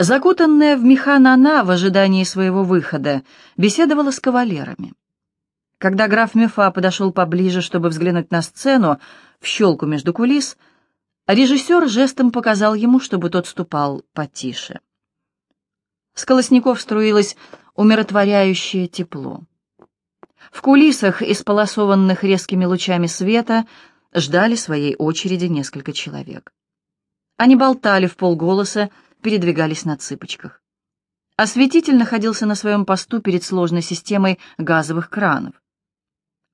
Закутанная в меха Нана в ожидании своего выхода беседовала с кавалерами. Когда граф Мефа подошел поближе, чтобы взглянуть на сцену, в щелку между кулис, режиссер жестом показал ему, чтобы тот ступал потише. С колосников струилось умиротворяющее тепло. В кулисах, исполосованных резкими лучами света, ждали своей очереди несколько человек. Они болтали в полголоса, передвигались на цыпочках. Осветитель находился на своем посту перед сложной системой газовых кранов.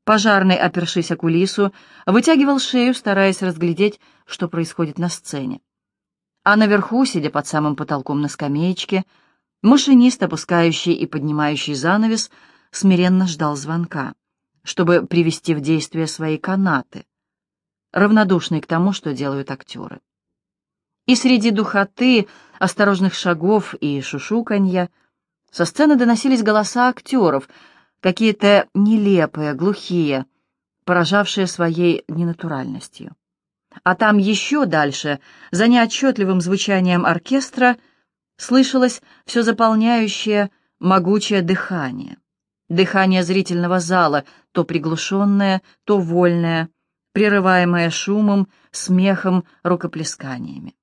Пожарный, опершись о кулису, вытягивал шею, стараясь разглядеть, что происходит на сцене. А наверху, сидя под самым потолком на скамеечке, машинист, опускающий и поднимающий занавес, смиренно ждал звонка, чтобы привести в действие свои канаты, равнодушный к тому, что делают актеры. И среди духоты, осторожных шагов и шушуканья со сцены доносились голоса актеров, какие-то нелепые, глухие, поражавшие своей ненатуральностью. А там еще дальше, за неотчетливым звучанием оркестра, слышалось все заполняющее могучее дыхание. Дыхание зрительного зала, то приглушенное, то вольное, прерываемое шумом, смехом, рукоплесканиями.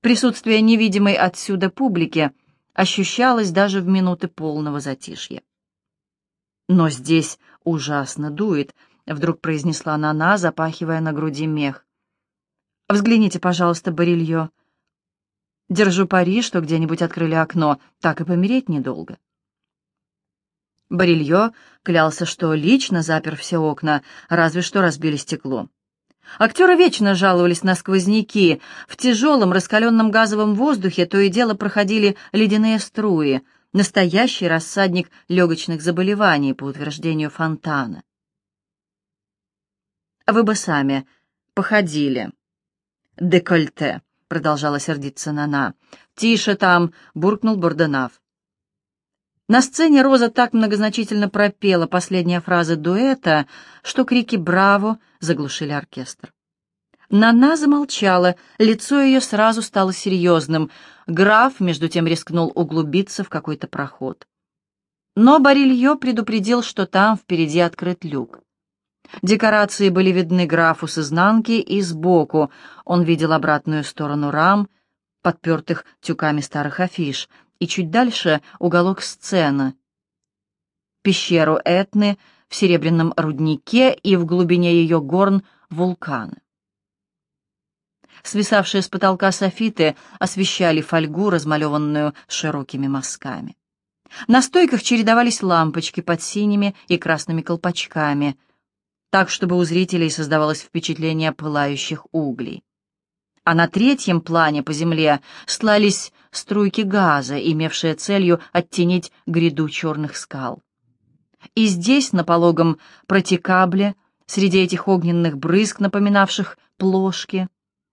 Присутствие невидимой отсюда публики ощущалось даже в минуты полного затишья. «Но здесь ужасно дует», — вдруг произнесла Нана, запахивая на груди мех. «Взгляните, пожалуйста, Барильо. Держу пари, что где-нибудь открыли окно, так и помереть недолго». Барильо клялся, что лично запер все окна, разве что разбили стекло. Актеры вечно жаловались на сквозняки. В тяжелом раскаленном газовом воздухе то и дело проходили ледяные струи, настоящий рассадник легочных заболеваний, по утверждению Фонтана. «Вы бы сами походили». «Декольте», — продолжала сердиться Нана. «Тише там», — буркнул Борденав. На сцене Роза так многозначительно пропела последние фразы дуэта, что крики «Браво!» заглушили оркестр. Нана замолчала, лицо ее сразу стало серьезным. Граф, между тем, рискнул углубиться в какой-то проход. Но Барильо предупредил, что там впереди открыт люк. Декорации были видны графу с изнанки и сбоку. Он видел обратную сторону рам, подпертых тюками старых афиш, и чуть дальше уголок сцены. Пещеру Этны в серебряном руднике и в глубине ее горн вулканы. Свисавшие с потолка софиты освещали фольгу, размалеванную широкими мазками. На стойках чередовались лампочки под синими и красными колпачками, так, чтобы у зрителей создавалось впечатление пылающих углей а на третьем плане по земле слались струйки газа, имевшие целью оттенить гряду черных скал. И здесь, на пологом протекабле, среди этих огненных брызг, напоминавших плошки,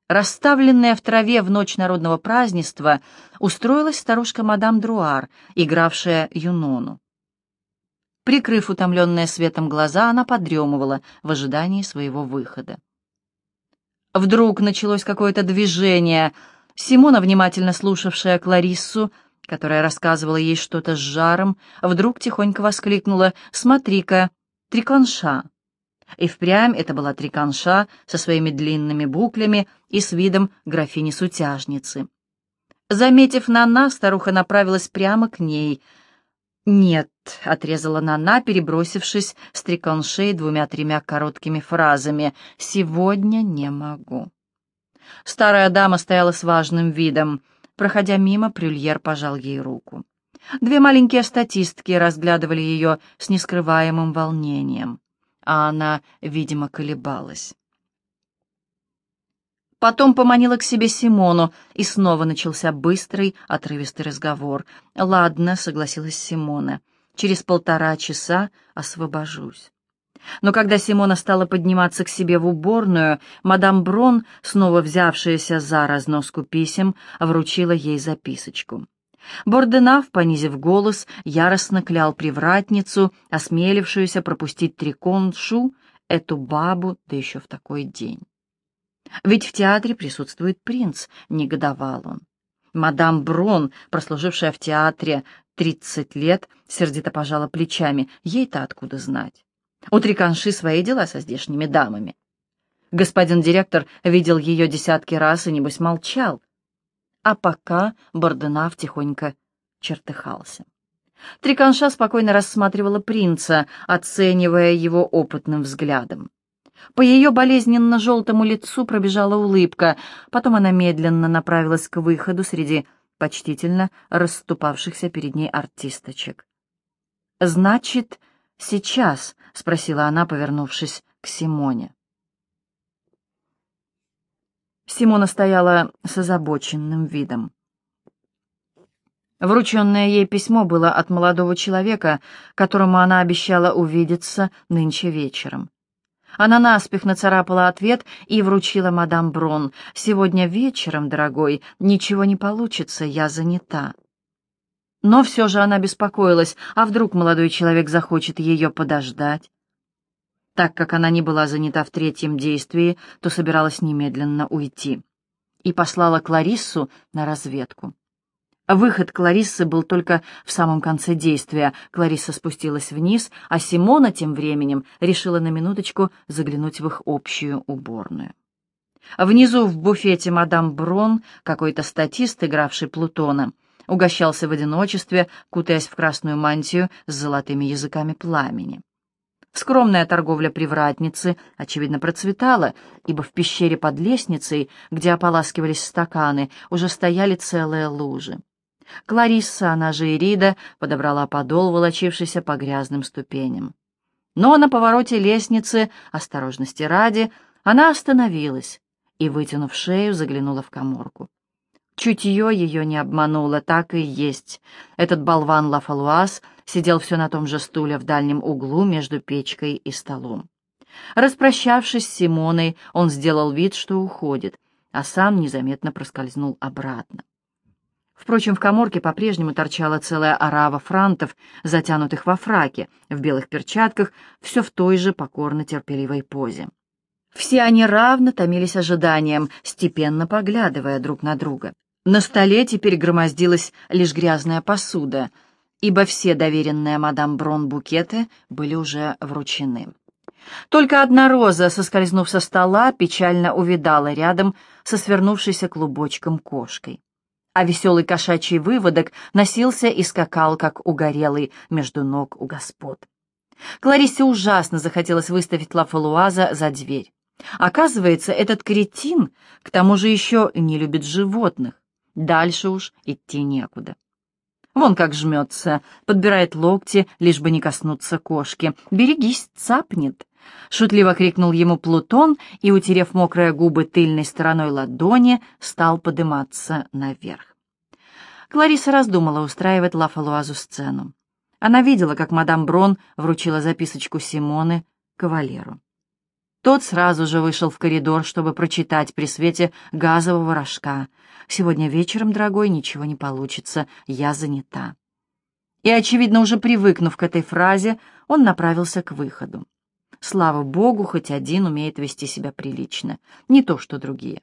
расставленная в траве в ночь народного празднества, устроилась старушка мадам Друар, игравшая Юнону. Прикрыв утомленные светом глаза, она подремывала в ожидании своего выхода. Вдруг началось какое-то движение. Симона, внимательно слушавшая Клариссу, которая рассказывала ей что-то с жаром, вдруг тихонько воскликнула «Смотри-ка, триконша!» И впрямь это была триконша со своими длинными буклями и с видом графини-сутяжницы. Заметив Нана, старуха направилась прямо к ней — «Нет», — отрезала Нана, перебросившись с триконшей двумя-тремя короткими фразами, — «сегодня не могу». Старая дама стояла с важным видом. Проходя мимо, Прюльер пожал ей руку. Две маленькие статистки разглядывали ее с нескрываемым волнением, а она, видимо, колебалась. Потом поманила к себе Симону, и снова начался быстрый, отрывистый разговор. «Ладно», — согласилась Симона, — «через полтора часа освобожусь». Но когда Симона стала подниматься к себе в уборную, мадам Брон, снова взявшаяся за разноску писем, вручила ей записочку. Борденав, понизив голос, яростно клял привратницу, осмелившуюся пропустить триконшу, эту бабу, да еще в такой день. Ведь в театре присутствует принц, негодовал он. Мадам Брон, прослужившая в театре тридцать лет, сердито пожала плечами. Ей-то откуда знать? У Триканши свои дела со здешними дамами. Господин директор видел ее десятки раз и, небось, молчал. А пока Борденав тихонько чертыхался. Триканша спокойно рассматривала принца, оценивая его опытным взглядом. По ее болезненно-желтому лицу пробежала улыбка, потом она медленно направилась к выходу среди почтительно расступавшихся перед ней артисточек. «Значит, сейчас?» — спросила она, повернувшись к Симоне. Симона стояла с озабоченным видом. Врученное ей письмо было от молодого человека, которому она обещала увидеться нынче вечером. Она наспех нацарапала ответ и вручила мадам Брон. «Сегодня вечером, дорогой, ничего не получится, я занята». Но все же она беспокоилась, а вдруг молодой человек захочет ее подождать? Так как она не была занята в третьем действии, то собиралась немедленно уйти. И послала Клариссу на разведку. Выход Клариссы был только в самом конце действия. Кларисса спустилась вниз, а Симона тем временем решила на минуточку заглянуть в их общую уборную. Внизу в буфете мадам Брон какой-то статист, игравший Плутона, угощался в одиночестве, кутаясь в красную мантию с золотыми языками пламени. Скромная торговля привратницы, очевидно, процветала, ибо в пещере под лестницей, где ополаскивались стаканы, уже стояли целые лужи. Кларисса, она же Ирида, подобрала подол, волочившийся по грязным ступеням. Но на повороте лестницы, осторожности ради, она остановилась и, вытянув шею, заглянула в коморку. Чутье ее не обмануло, так и есть. Этот болван Лафалуаз сидел все на том же стуле в дальнем углу между печкой и столом. Распрощавшись с Симоной, он сделал вид, что уходит, а сам незаметно проскользнул обратно. Впрочем, в коморке по-прежнему торчала целая орава франтов, затянутых во фраке, в белых перчатках, все в той же покорно-терпеливой позе. Все они равно томились ожиданием, степенно поглядывая друг на друга. На столе теперь громоздилась лишь грязная посуда, ибо все доверенные мадам Брон букеты были уже вручены. Только одна роза, соскользнув со стола, печально увидала рядом со свернувшейся клубочком кошкой а веселый кошачий выводок носился и скакал, как угорелый, между ног у господ. Кларисе ужасно захотелось выставить Лафалуаза за дверь. Оказывается, этот кретин, к тому же еще не любит животных. Дальше уж идти некуда. Вон как жмется, подбирает локти, лишь бы не коснуться кошки. «Берегись, цапнет!» — шутливо крикнул ему Плутон и, утерев мокрые губы тыльной стороной ладони, стал подниматься наверх. Клариса раздумала устраивать Лафалуазу сцену. Она видела, как мадам Брон вручила записочку Симоны кавалеру. Тот сразу же вышел в коридор, чтобы прочитать при свете газового рожка. «Сегодня вечером, дорогой, ничего не получится, я занята». И, очевидно, уже привыкнув к этой фразе, он направился к выходу. Слава богу, хоть один умеет вести себя прилично, не то что другие.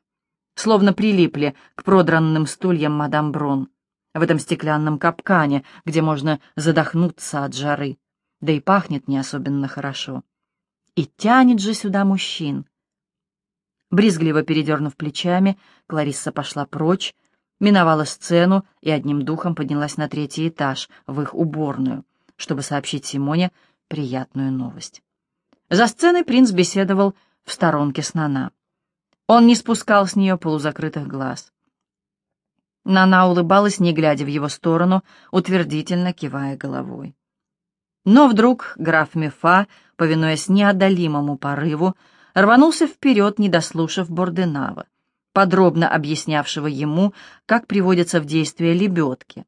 Словно прилипли к продранным стульям мадам Брон в этом стеклянном капкане, где можно задохнуться от жары, да и пахнет не особенно хорошо. И тянет же сюда мужчин. Брезгливо передернув плечами, Кларисса пошла прочь, миновала сцену и одним духом поднялась на третий этаж, в их уборную, чтобы сообщить Симоне приятную новость. За сценой принц беседовал в сторонке с Нана. Он не спускал с нее полузакрытых глаз. Нана улыбалась, не глядя в его сторону, утвердительно кивая головой. Но вдруг граф Мефа, повинуясь неодолимому порыву, рванулся вперед, не дослушав Борденава, подробно объяснявшего ему, как приводятся в действие лебедки,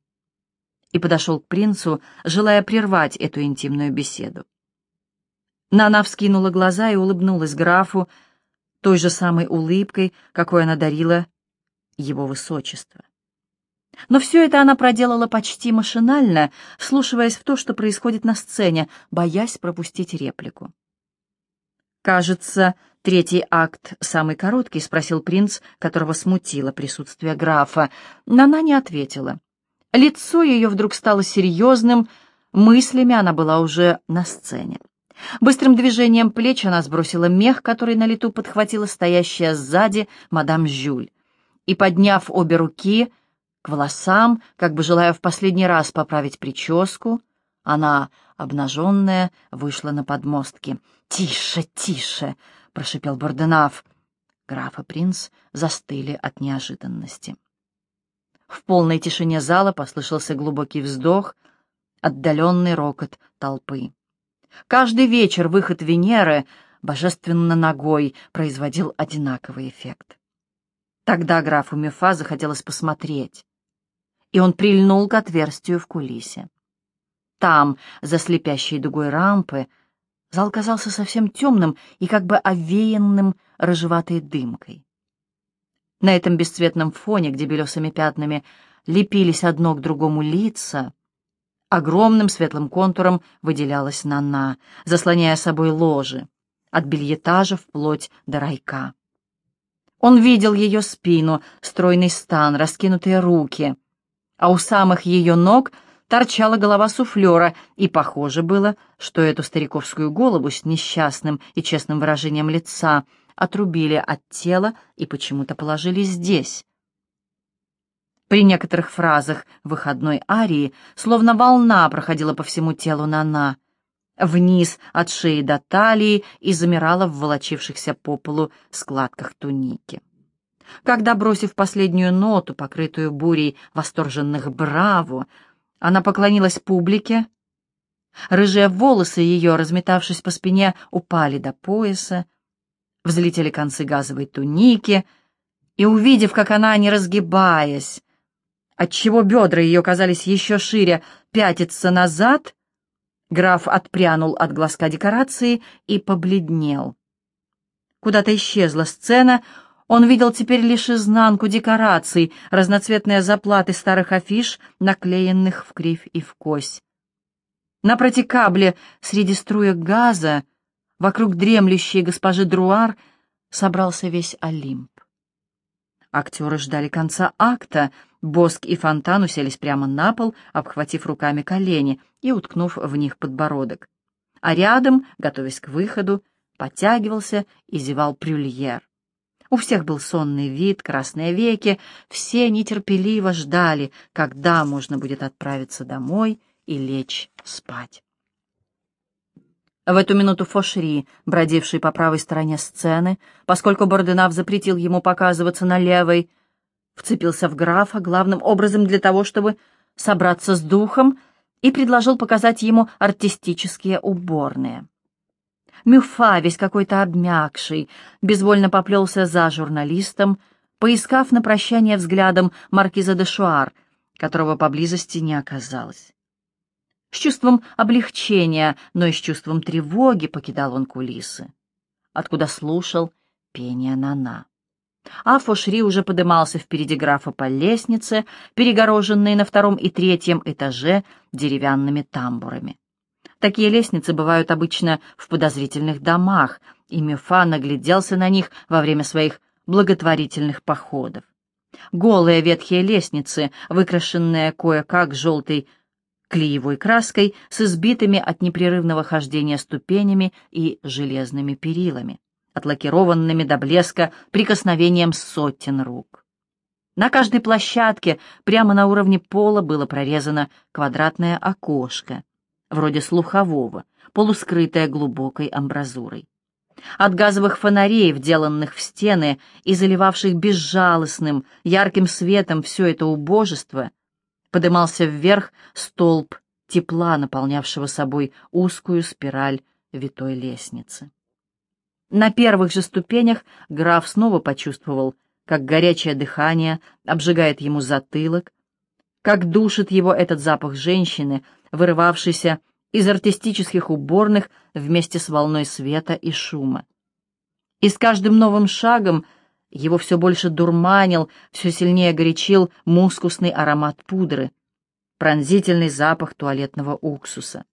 и подошел к принцу, желая прервать эту интимную беседу. Нана вскинула глаза и улыбнулась графу той же самой улыбкой, какой она дарила его высочество. Но все это она проделала почти машинально, слушаясь в то, что происходит на сцене, боясь пропустить реплику. Кажется, «Третий акт самый короткий?» — спросил принц, которого смутило присутствие графа. Но она не ответила. Лицо ее вдруг стало серьезным, мыслями она была уже на сцене. Быстрым движением плеч она сбросила мех, который на лету подхватила стоящая сзади мадам Жюль, и, подняв обе руки к волосам, как бы желая в последний раз поправить прическу, она, обнаженная, вышла на подмостки. «Тише, тише!» — прошипел Борденав. Граф и принц застыли от неожиданности. В полной тишине зала послышался глубокий вздох, отдаленный рокот толпы. Каждый вечер выход Венеры божественно ногой производил одинаковый эффект. Тогда графу Мефа захотелось посмотреть, и он прильнул к отверстию в кулисе. Там, за слепящей дугой рампы, зал казался совсем темным и как бы овеянным рыжеватой дымкой. На этом бесцветном фоне, где белесыми пятнами лепились одно к другому лица, огромным светлым контуром выделялась Нана, заслоняя собой ложи, от бельетажа вплоть до райка. Он видел ее спину, стройный стан, раскинутые руки, а у самых ее ног торчала голова суфлера, и похоже было, что эту стариковскую голову с несчастным и честным выражением лица отрубили от тела и почему-то положили здесь. При некоторых фразах выходной арии словно волна проходила по всему телу Нана, вниз от шеи до талии и замирала в волочившихся по полу складках туники. Когда, бросив последнюю ноту, покрытую бурей восторженных «браво», она поклонилась публике, рыжие волосы ее, разметавшись по спине, упали до пояса, взлетели концы газовой туники, и, увидев, как она, не разгибаясь, отчего бедра ее казались еще шире, пятится назад, граф отпрянул от глазка декорации и побледнел. Куда-то исчезла сцена, он видел теперь лишь изнанку декораций, разноцветные заплаты старых афиш, наклеенных в кривь и в кось. На протекабле среди струек газа, вокруг дремлющей госпожи Друар, собрался весь Олимп. Актеры ждали конца акта, Боск и Фонтан уселись прямо на пол, обхватив руками колени и уткнув в них подбородок. А рядом, готовясь к выходу, подтягивался и зевал Прюльер. У всех был сонный вид, красные веки, все нетерпеливо ждали, когда можно будет отправиться домой и лечь спать. В эту минуту Фошри, бродивший по правой стороне сцены, поскольку Борденав запретил ему показываться на левой, вцепился в графа главным образом для того, чтобы собраться с духом, и предложил показать ему артистические уборные. Мюфа, весь какой-то обмякший, безвольно поплелся за журналистом, поискав на прощание взглядом маркиза де Шуар, которого поблизости не оказалось. С чувством облегчения, но и с чувством тревоги покидал он кулисы, откуда слушал пение Нана. А Фошри уже подымался впереди графа по лестнице, перегороженной на втором и третьем этаже деревянными тамбурами. Такие лестницы бывают обычно в подозрительных домах, и Мефа нагляделся на них во время своих благотворительных походов. Голые ветхие лестницы, выкрашенные кое-как желтой клеевой краской с избитыми от непрерывного хождения ступенями и железными перилами, отлакированными до блеска прикосновением сотен рук. На каждой площадке прямо на уровне пола было прорезано квадратное окошко, вроде слухового, полускрытое глубокой амбразурой. От газовых фонарей, вделанных в стены и заливавших безжалостным, ярким светом все это убожество, подымался вверх столб тепла, наполнявшего собой узкую спираль витой лестницы. На первых же ступенях граф снова почувствовал, как горячее дыхание обжигает ему затылок, как душит его этот запах женщины, вырывавшийся из артистических уборных вместе с волной света и шума. И с каждым новым шагом его все больше дурманил, все сильнее горячил мускусный аромат пудры, пронзительный запах туалетного уксуса.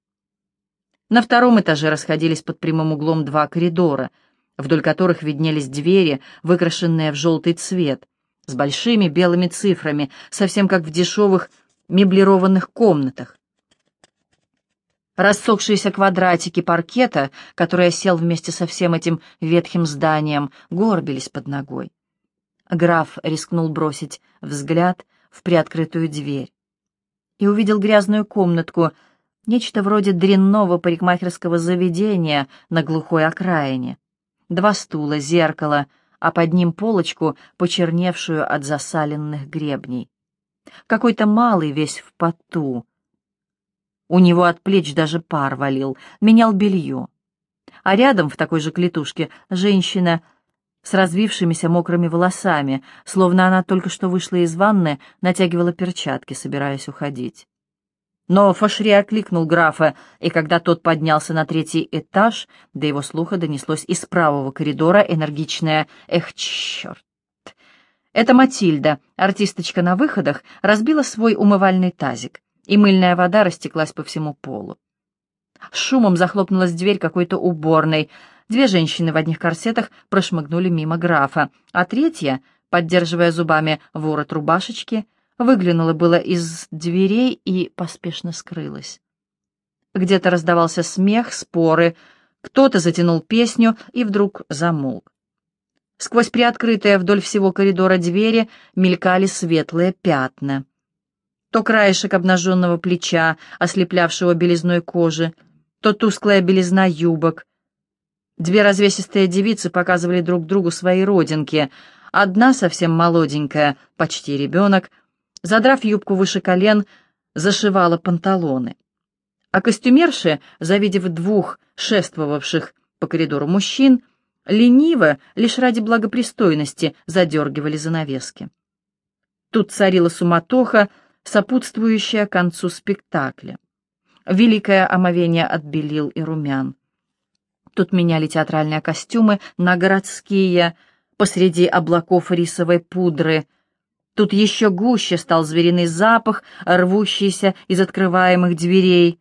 На втором этаже расходились под прямым углом два коридора. вдоль которых виднелись двери, выкрашенные в желтый цвет, с большими белыми цифрами, совсем как в дешевых меблированных комнатах. Рассохшиеся квадратики паркета, который сел вместе со всем этим ветхим зданием, горбились под ногой. Граф рискнул бросить взгляд в приоткрытую дверь и увидел грязную комнатку, нечто вроде дрянного парикмахерского заведения на глухой окраине. Два стула, зеркало, а под ним полочку, почерневшую от засаленных гребней. Какой-то малый весь в поту. У него от плеч даже пар валил, менял белье. А рядом, в такой же клетушке, женщина с развившимися мокрыми волосами, словно она только что вышла из ванны, натягивала перчатки, собираясь уходить. Но Фашри окликнул графа, и когда тот поднялся на третий этаж, до его слуха донеслось из правого коридора энергичное «Эх, черт!». Эта Матильда, артисточка на выходах, разбила свой умывальный тазик, и мыльная вода растеклась по всему полу. Шумом захлопнулась дверь какой-то уборной. Две женщины в одних корсетах прошмыгнули мимо графа, а третья, поддерживая зубами ворот рубашечки, выглянула было из дверей и поспешно скрылась. Где-то раздавался смех, споры, кто-то затянул песню и вдруг замолк. Сквозь приоткрытые вдоль всего коридора двери мелькали светлые пятна. То краешек обнаженного плеча, ослеплявшего белизной кожи, то тусклая белизна юбок. Две развесистые девицы показывали друг другу свои родинки. Одна совсем молоденькая, почти ребенок, задрав юбку выше колен, зашивала панталоны. А костюмерши, завидев двух шествовавших по коридору мужчин, лениво, лишь ради благопристойности, задергивали занавески. Тут царила суматоха, сопутствующая концу спектакля. Великое омовение от белил и румян. Тут меняли театральные костюмы на городские, посреди облаков рисовой пудры. Тут еще гуще стал звериный запах, рвущийся из открываемых дверей.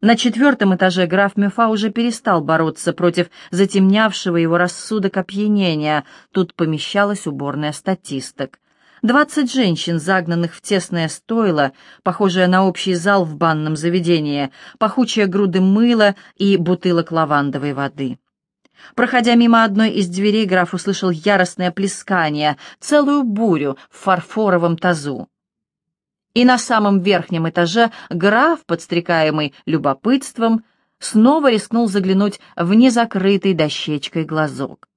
На четвертом этаже граф Мефа уже перестал бороться против затемнявшего его рассудок опьянения. Тут помещалась уборная статисток. Двадцать женщин, загнанных в тесное стойло, похожее на общий зал в банном заведении, пахучие груды мыла и бутылок лавандовой воды. Проходя мимо одной из дверей, граф услышал яростное плескание, целую бурю в фарфоровом тазу. И на самом верхнем этаже граф, подстрекаемый любопытством, снова рискнул заглянуть в незакрытый дощечкой глазок.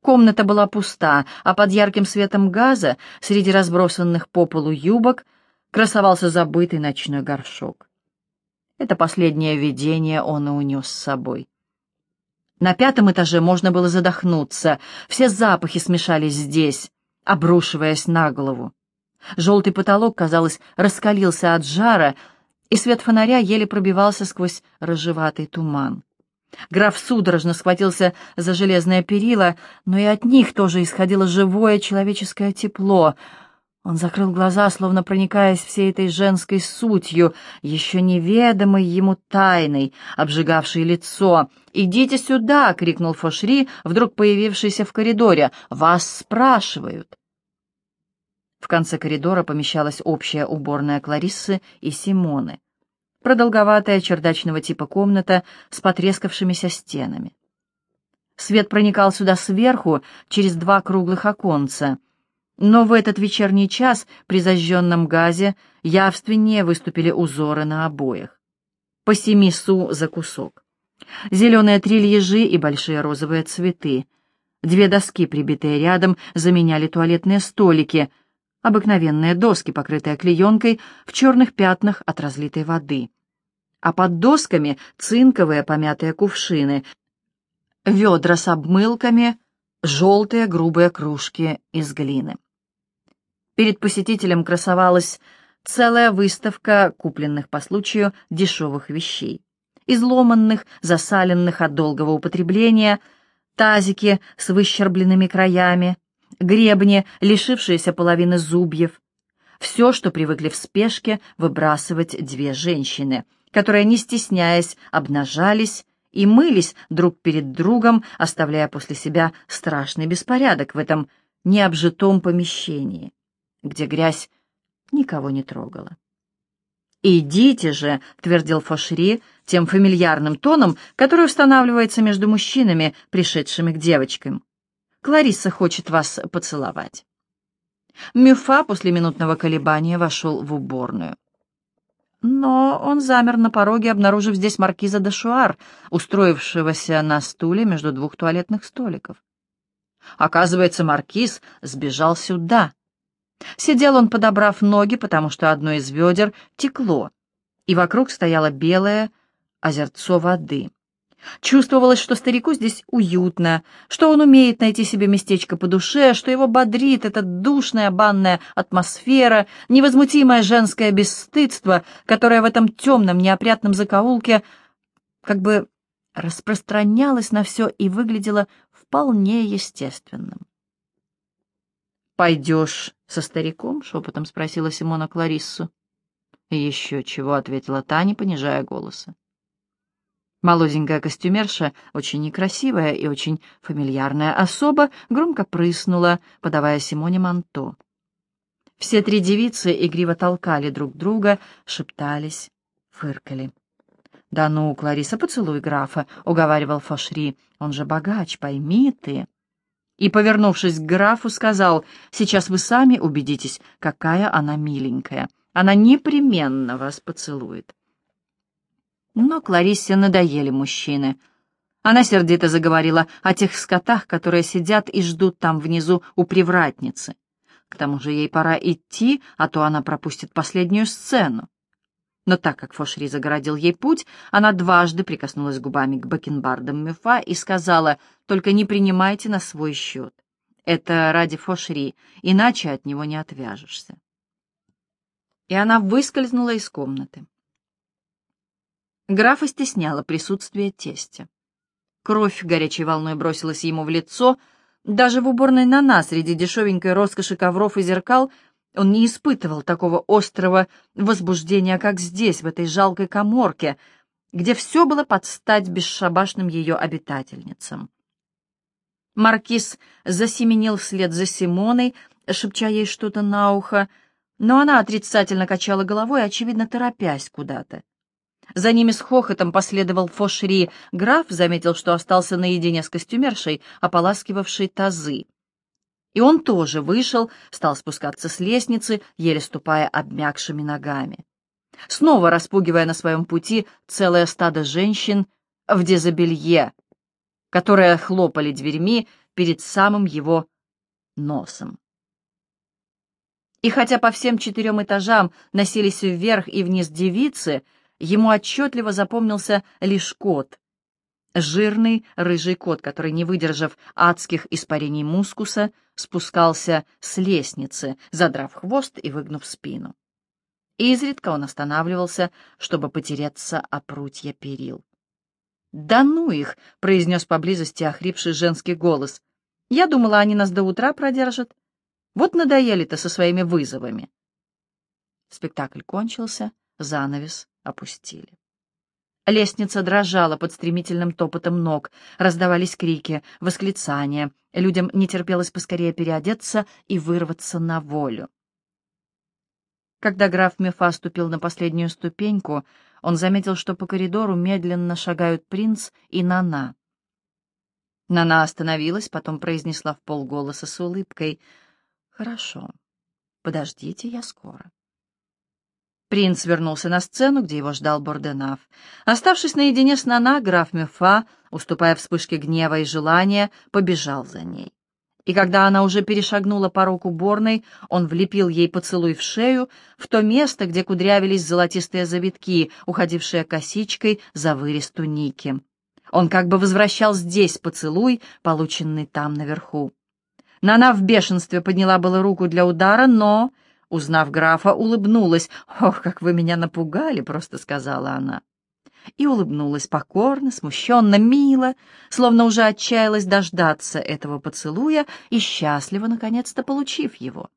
Комната была пуста, а под ярким светом газа, среди разбросанных по полу юбок, красовался забытый ночной горшок. Это последнее видение он и унес с собой. На пятом этаже можно было задохнуться, все запахи смешались здесь, обрушиваясь на голову. Желтый потолок, казалось, раскалился от жара, и свет фонаря еле пробивался сквозь рыжеватый туман. Граф судорожно схватился за железное перила, но и от них тоже исходило живое человеческое тепло. Он закрыл глаза, словно проникаясь всей этой женской сутью, еще неведомой ему тайной, обжигавшей лицо. «Идите сюда!» — крикнул Фошри, вдруг появившийся в коридоре. «Вас спрашивают!» В конце коридора помещалась общая уборная Клариссы и Симоны продолговатая чердачного типа комната с потрескавшимися стенами. Свет проникал сюда сверху, через два круглых оконца, но в этот вечерний час при зажженном газе явственнее выступили узоры на обоях. По семи су за кусок. Зеленые трильежи и большие розовые цветы. Две доски, прибитые рядом, заменяли туалетные столики, обыкновенные доски, покрытые клеенкой в черных пятнах от разлитой воды а под досками цинковые помятые кувшины, ведра с обмылками, желтые грубые кружки из глины. Перед посетителем красовалась целая выставка купленных по случаю дешевых вещей, изломанных, засаленных от долгого употребления, тазики с выщербленными краями, гребни, лишившиеся половины зубьев, все, что привыкли в спешке выбрасывать две женщины — которые, не стесняясь, обнажались и мылись друг перед другом, оставляя после себя страшный беспорядок в этом необжитом помещении, где грязь никого не трогала. «Идите же», — твердил Фошри тем фамильярным тоном, который устанавливается между мужчинами, пришедшими к девочкам. «Кларисса хочет вас поцеловать». Мюфа после минутного колебания вошел в уборную. Но он замер на пороге, обнаружив здесь маркиза де Шуар, устроившегося на стуле между двух туалетных столиков. Оказывается, маркиз сбежал сюда. Сидел он, подобрав ноги, потому что одно из ведер текло, и вокруг стояло белое озерцо воды. Чувствовалось, что старику здесь уютно, что он умеет найти себе местечко по душе, что его бодрит эта душная банная атмосфера, невозмутимое женское бесстыдство, которое в этом темном неопрятном закоулке как бы распространялось на все и выглядело вполне естественным. «Пойдешь со стариком?» — шепотом спросила Симона Клариссу. «Еще чего», — ответила Таня, понижая голоса. Молоденькая костюмерша, очень некрасивая и очень фамильярная особа, громко прыснула, подавая Симоне манто. Все три девицы игриво толкали друг друга, шептались, фыркали. «Да ну, Клариса, поцелуй графа», — уговаривал Фошри. «Он же богач, пойми ты». И, повернувшись к графу, сказал, «Сейчас вы сами убедитесь, какая она миленькая. Она непременно вас поцелует». Но Клариссе надоели мужчины. Она сердито заговорила о тех скотах, которые сидят и ждут там внизу у привратницы. К тому же ей пора идти, а то она пропустит последнюю сцену. Но так как Фошри загородил ей путь, она дважды прикоснулась губами к бакенбардам Мюфа и сказала, «Только не принимайте на свой счет. Это ради Фошри, иначе от него не отвяжешься». И она выскользнула из комнаты. Графа стесняло присутствие тестя. Кровь горячей волной бросилась ему в лицо. Даже в уборной Нана среди дешевенькой роскоши ковров и зеркал он не испытывал такого острого возбуждения, как здесь, в этой жалкой коморке, где все было под стать бесшабашным ее обитательницам. Маркиз засеменил вслед за Симоной, шепча ей что-то на ухо, но она отрицательно качала головой, очевидно, торопясь куда-то. За ними с хохотом последовал Фошри. Граф заметил, что остался наедине с костюмершей, ополаскивавшей тазы. И он тоже вышел, стал спускаться с лестницы, еле ступая обмякшими ногами. Снова распугивая на своем пути целое стадо женщин в дезобелье, которые хлопали дверьми перед самым его носом. И хотя по всем четырем этажам носились вверх и вниз девицы, ему отчетливо запомнился лишь кот. Жирный рыжий кот, который, не выдержав адских испарений мускуса, спускался с лестницы, задрав хвост и выгнув спину. Изредка он останавливался, чтобы потереться о прутья перил. «Да ну их!» — произнес поблизости охрипший женский голос. «Я думала, они нас до утра продержат. Вот надоели-то со своими вызовами». Спектакль кончился, занавес опустили. Лестница дрожала под стремительным топотом ног, раздавались крики, восклицания. Людям не терпелось поскорее переодеться и вырваться на волю. Когда граф Мефа ступил на последнюю ступеньку, он заметил, что по коридору медленно шагают принц и Нана. Нана остановилась, потом произнесла в полголоса с улыбкой. «Хорошо. Подождите, я скоро». Принц вернулся на сцену, где его ждал Борденав. Оставшись наедине с Нана, граф Мефа, уступая вспышке гнева и желания, побежал за ней. И когда она уже перешагнула порог уборной, он влепил ей поцелуй в шею, в то место, где кудрявились золотистые завитки, уходившие косичкой за вырез туники. Он как бы возвращал здесь поцелуй, полученный там наверху. Нана в бешенстве подняла было руку для удара, но Узнав графа, улыбнулась. «Ох, как вы меня напугали!» — просто сказала она. И улыбнулась покорно, смущенно, мило, словно уже отчаялась дождаться этого поцелуя и счастливо, наконец-то, получив его.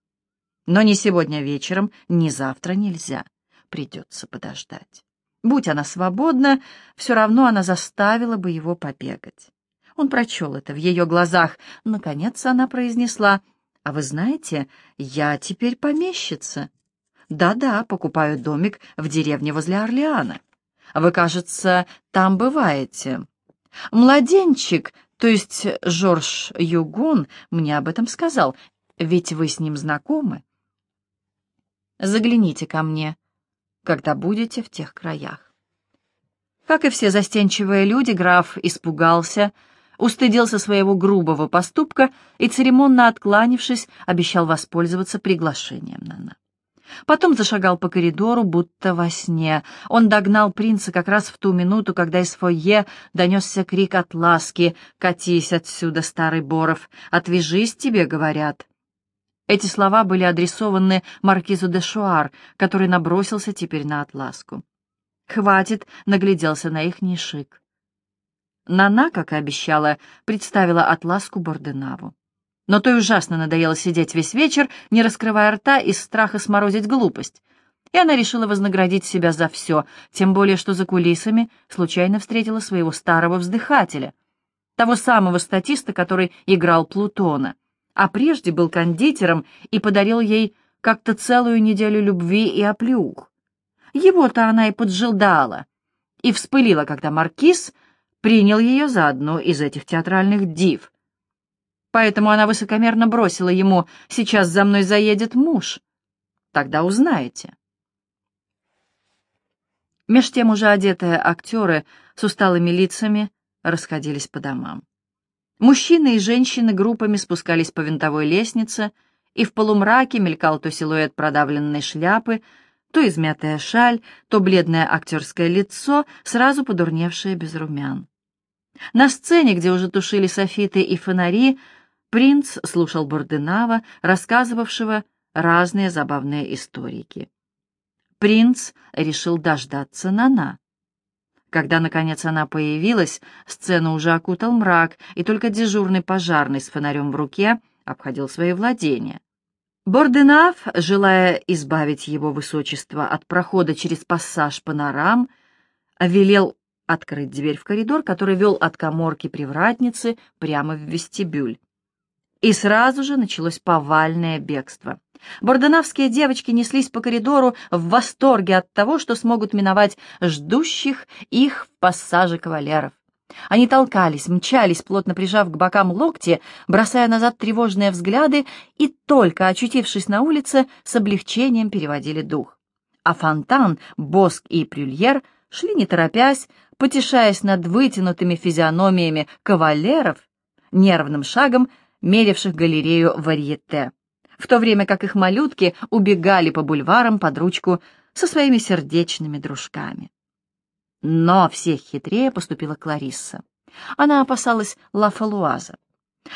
Но ни сегодня вечером, ни завтра нельзя. Придется подождать. Будь она свободна, все равно она заставила бы его побегать. Он прочел это в ее глазах. Наконец она произнесла, «А вы знаете, я теперь помещица. Да-да, покупаю домик в деревне возле Орлеана. Вы, кажется, там бываете. Младенчик, то есть Жорж Югун, мне об этом сказал, ведь вы с ним знакомы. Загляните ко мне, когда будете в тех краях. Как и все застенчивые люди, граф испугался, устыдился своего грубого поступка и, церемонно откланившись, обещал воспользоваться приглашением Нана. Потом зашагал по коридору, будто во сне. Он догнал принца как раз в ту минуту, когда из фойе донесся крик от ласки «Катись отсюда, старый Боров! Отвяжись тебе!» — говорят. Эти слова были адресованы маркизу де Шуар, который набросился теперь на Атласку. «Хватит!» — нагляделся на их шик. Нана, как и обещала, представила Атласку Борденаву. Но той ужасно надоело сидеть весь вечер, не раскрывая рта из страха сморозить глупость. И она решила вознаградить себя за все, тем более что за кулисами случайно встретила своего старого вздыхателя, того самого статиста, который играл Плутона, а прежде был кондитером и подарил ей как-то целую неделю любви и оплеух. Его-то она и поджилдала, и вспылила, когда маркиз принял ее за одну из этих театральных див — Поэтому она высокомерно бросила ему «Сейчас за мной заедет муж». Тогда узнаете. Меж тем уже одетые актеры с усталыми лицами расходились по домам. Мужчины и женщины группами спускались по винтовой лестнице, и в полумраке мелькал то силуэт продавленной шляпы, то измятая шаль, то бледное актерское лицо, сразу подурневшее без румян. На сцене, где уже тушили софиты и фонари, Принц слушал Борденава, рассказывавшего разные забавные историки. Принц решил дождаться Нана. Когда, наконец, она появилась, сцену уже окутал мрак, и только дежурный пожарный с фонарем в руке обходил свои владения. Борденав, желая избавить его высочество от прохода через пассаж панорам, велел открыть дверь в коридор, который вел от коморки привратницы прямо в вестибюль. И сразу же началось повальное бегство. Бордонавские девочки неслись по коридору в восторге от того, что смогут миновать ждущих их в пассаже кавалеров. Они толкались, мчались, плотно прижав к бокам локти, бросая назад тревожные взгляды, и только очутившись на улице, с облегчением переводили дух. А Фонтан, Боск и Прюльер шли не торопясь, потешаясь над вытянутыми физиономиями кавалеров, нервным шагом меривших галерею варьете, в то время как их малютки убегали по бульварам под ручку со своими сердечными дружками. Но всех хитрее поступила Кларисса. Она опасалась Лафалуаза.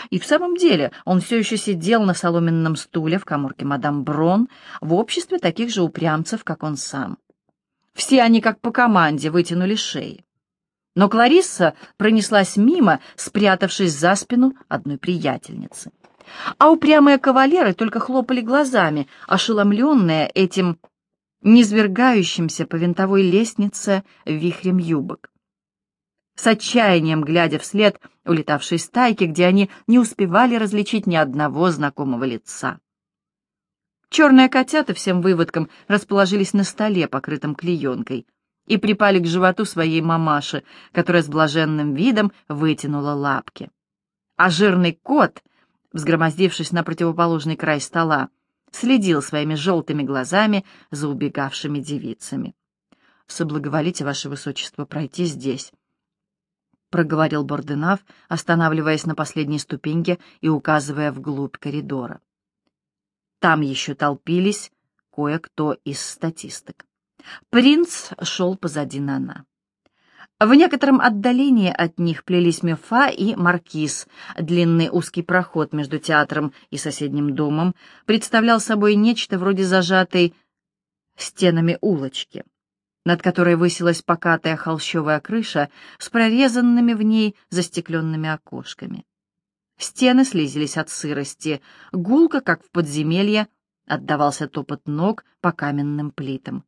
И в самом деле он все еще сидел на соломенном стуле в коморке мадам Брон в обществе таких же упрямцев, как он сам. Все они, как по команде, вытянули шеи. Но Кларисса пронеслась мимо, спрятавшись за спину одной приятельницы. А упрямые кавалеры только хлопали глазами, ошеломленные этим низвергающимся по винтовой лестнице вихрем юбок. С отчаянием глядя вслед улетавшей стайки, где они не успевали различить ни одного знакомого лица. Черные котята всем выводком расположились на столе, покрытом клеенкой — и припали к животу своей мамаши, которая с блаженным видом вытянула лапки. А жирный кот, взгромоздившись на противоположный край стола, следил своими желтыми глазами за убегавшими девицами. «Соблаговолите, ваше высочество, пройти здесь», — проговорил Борденав, останавливаясь на последней ступеньке и указывая вглубь коридора. Там еще толпились кое-кто из статисток. Принц шел позади Нана. В некотором отдалении от них плелись Мефа и Маркиз. Длинный узкий проход между театром и соседним домом представлял собой нечто вроде зажатой стенами улочки, над которой высилась покатая холщовая крыша с прорезанными в ней застекленными окошками. Стены слизились от сырости, гулко, как в подземелье, отдавался топот ног по каменным плитам.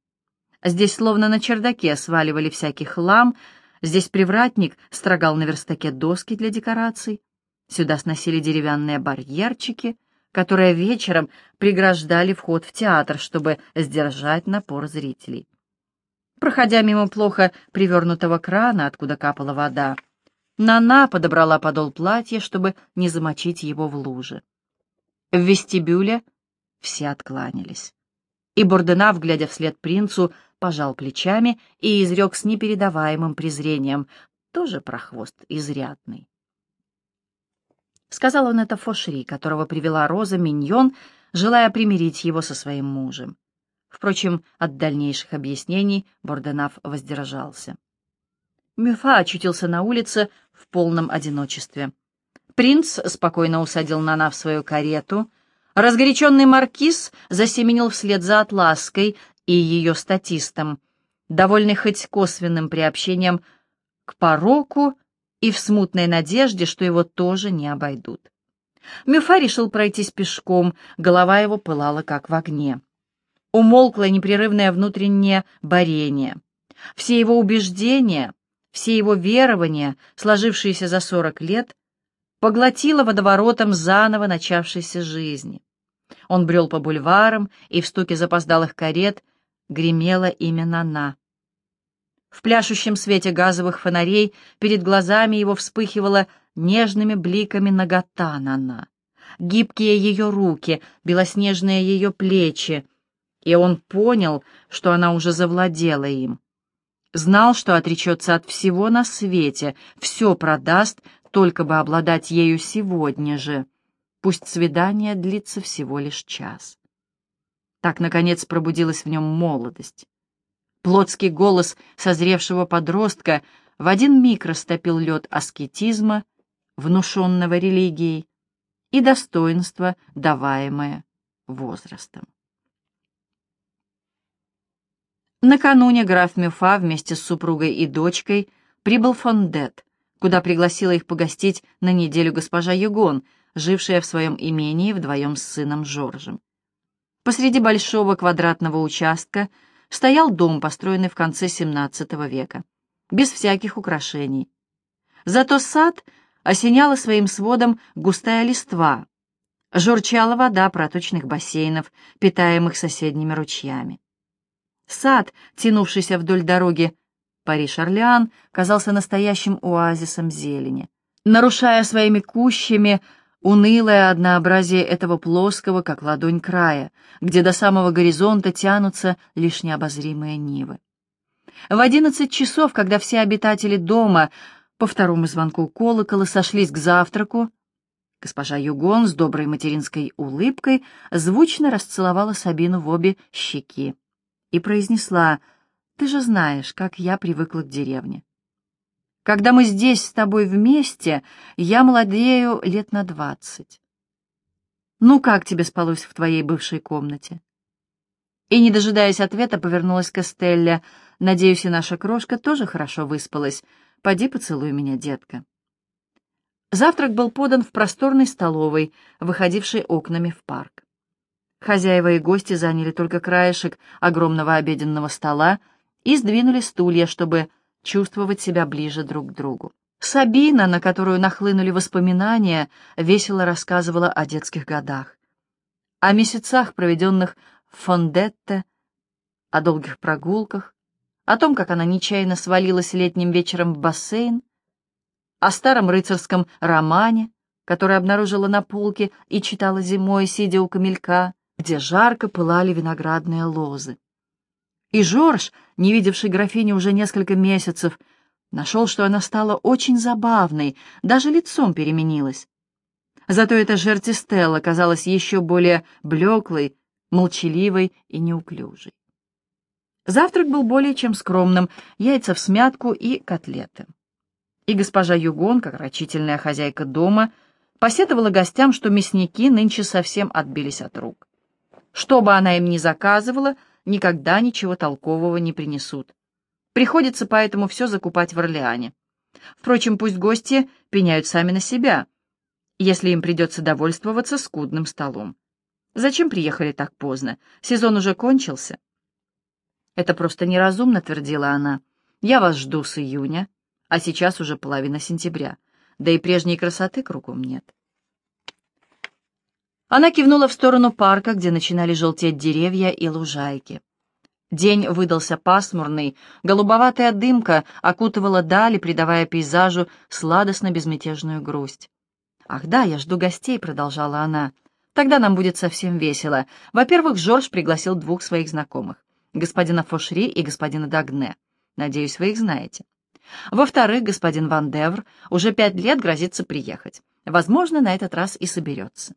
Здесь словно на чердаке сваливали всякий хлам, здесь привратник строгал на верстаке доски для декораций, сюда сносили деревянные барьерчики, которые вечером преграждали вход в театр, чтобы сдержать напор зрителей. Проходя мимо плохо привернутого крана, откуда капала вода, Нана подобрала подол платья, чтобы не замочить его в луже. В вестибюле все откланялись. И Борденав, глядя вслед принцу, пожал плечами и изрек с непередаваемым презрением, тоже прохвост изрядный. Сказал он это Фошри, которого привела Роза Миньон, желая примирить его со своим мужем. Впрочем, от дальнейших объяснений Борденав воздержался. Мюфа очутился на улице в полном одиночестве. Принц спокойно усадил Нана в свою карету. Разгоряченный маркиз засеменил вслед за Атлаской и ее статистом, довольный хоть косвенным приобщением к пороку и в смутной надежде, что его тоже не обойдут. Мюфа решил пройтись пешком, голова его пылала как в огне. Умолкло непрерывное внутреннее борение. Все его убеждения, все его верования, сложившиеся за сорок лет, поглотило водоворотом заново начавшейся жизни. Он брел по бульварам, и в стуке запоздалых карет гремела именно «на». В пляшущем свете газовых фонарей перед глазами его вспыхивала нежными бликами нагота Нана, гибкие ее руки, белоснежные ее плечи, и он понял, что она уже завладела им. Знал, что отречется от всего на свете, все продаст, только бы обладать ею сегодня же. Пусть свидание длится всего лишь час. Так, наконец, пробудилась в нем молодость. Плотский голос созревшего подростка в один миг растопил лед аскетизма, внушенного религией, и достоинства, даваемое возрастом. Накануне граф Мюфа вместе с супругой и дочкой прибыл в Фондет, куда пригласила их погостить на неделю госпожа Югон, жившая в своем имении вдвоем с сыном Жоржем. Посреди большого квадратного участка — стоял дом, построенный в конце XVII века, без всяких украшений. Зато сад осеняла своим сводом густая листва, журчала вода проточных бассейнов, питаемых соседними ручьями. Сад, тянувшийся вдоль дороги Париж-Орлеан, казался настоящим оазисом зелени, нарушая своими кущами унылое однообразие этого плоского, как ладонь края, где до самого горизонта тянутся лишь необозримые нивы. В одиннадцать часов, когда все обитатели дома по второму звонку колокола сошлись к завтраку, госпожа Югон с доброй материнской улыбкой звучно расцеловала Сабину в обе щеки и произнесла «Ты же знаешь, как я привыкла к деревне. Когда мы здесь с тобой вместе, я молодею лет на двадцать. Ну, как тебе спалось в твоей бывшей комнате?» И, не дожидаясь ответа, повернулась к Эстелле. «Надеюсь, и наша крошка тоже хорошо выспалась. Поди поцелуй меня, детка». Завтрак был подан в просторной столовой, выходившей окнами в парк. Хозяева и гости заняли только краешек огромного обеденного стола и сдвинули стулья, чтобы чувствовать себя ближе друг к другу. Сабина, на которую нахлынули воспоминания, весело рассказывала о детских годах, о месяцах, проведенных в Фондетте, о долгих прогулках, о том, как она нечаянно свалилась летним вечером в бассейн, о старом рыцарском романе, который обнаружила на полке и читала зимой, сидя у камелька, где жарко пылали виноградные лозы. И Жорж, не видевший графиню уже несколько месяцев, нашел, что она стала очень забавной, даже лицом переменилась. Зато эта жерти Стелла казалась еще более блеклой, молчаливой и неуклюжей. Завтрак был более чем скромным, яйца в смятку и котлеты. И госпожа Югон, как рачительная хозяйка дома, посетовала гостям, что мясники нынче совсем отбились от рук. Что бы она им ни заказывала — никогда ничего толкового не принесут. Приходится поэтому все закупать в Орлеане. Впрочем, пусть гости пеняют сами на себя, если им придется довольствоваться скудным столом. Зачем приехали так поздно? Сезон уже кончился. «Это просто неразумно», — твердила она. «Я вас жду с июня, а сейчас уже половина сентября, да и прежней красоты кругом нет». Она кивнула в сторону парка, где начинали желтеть деревья и лужайки. День выдался пасмурный, голубоватая дымка окутывала дали, придавая пейзажу сладостно-безмятежную грусть. «Ах да, я жду гостей», — продолжала она. «Тогда нам будет совсем весело. Во-первых, Жорж пригласил двух своих знакомых, господина Фошри и господина Дагне. Надеюсь, вы их знаете. Во-вторых, господин Ван Девр уже пять лет грозится приехать. Возможно, на этот раз и соберется.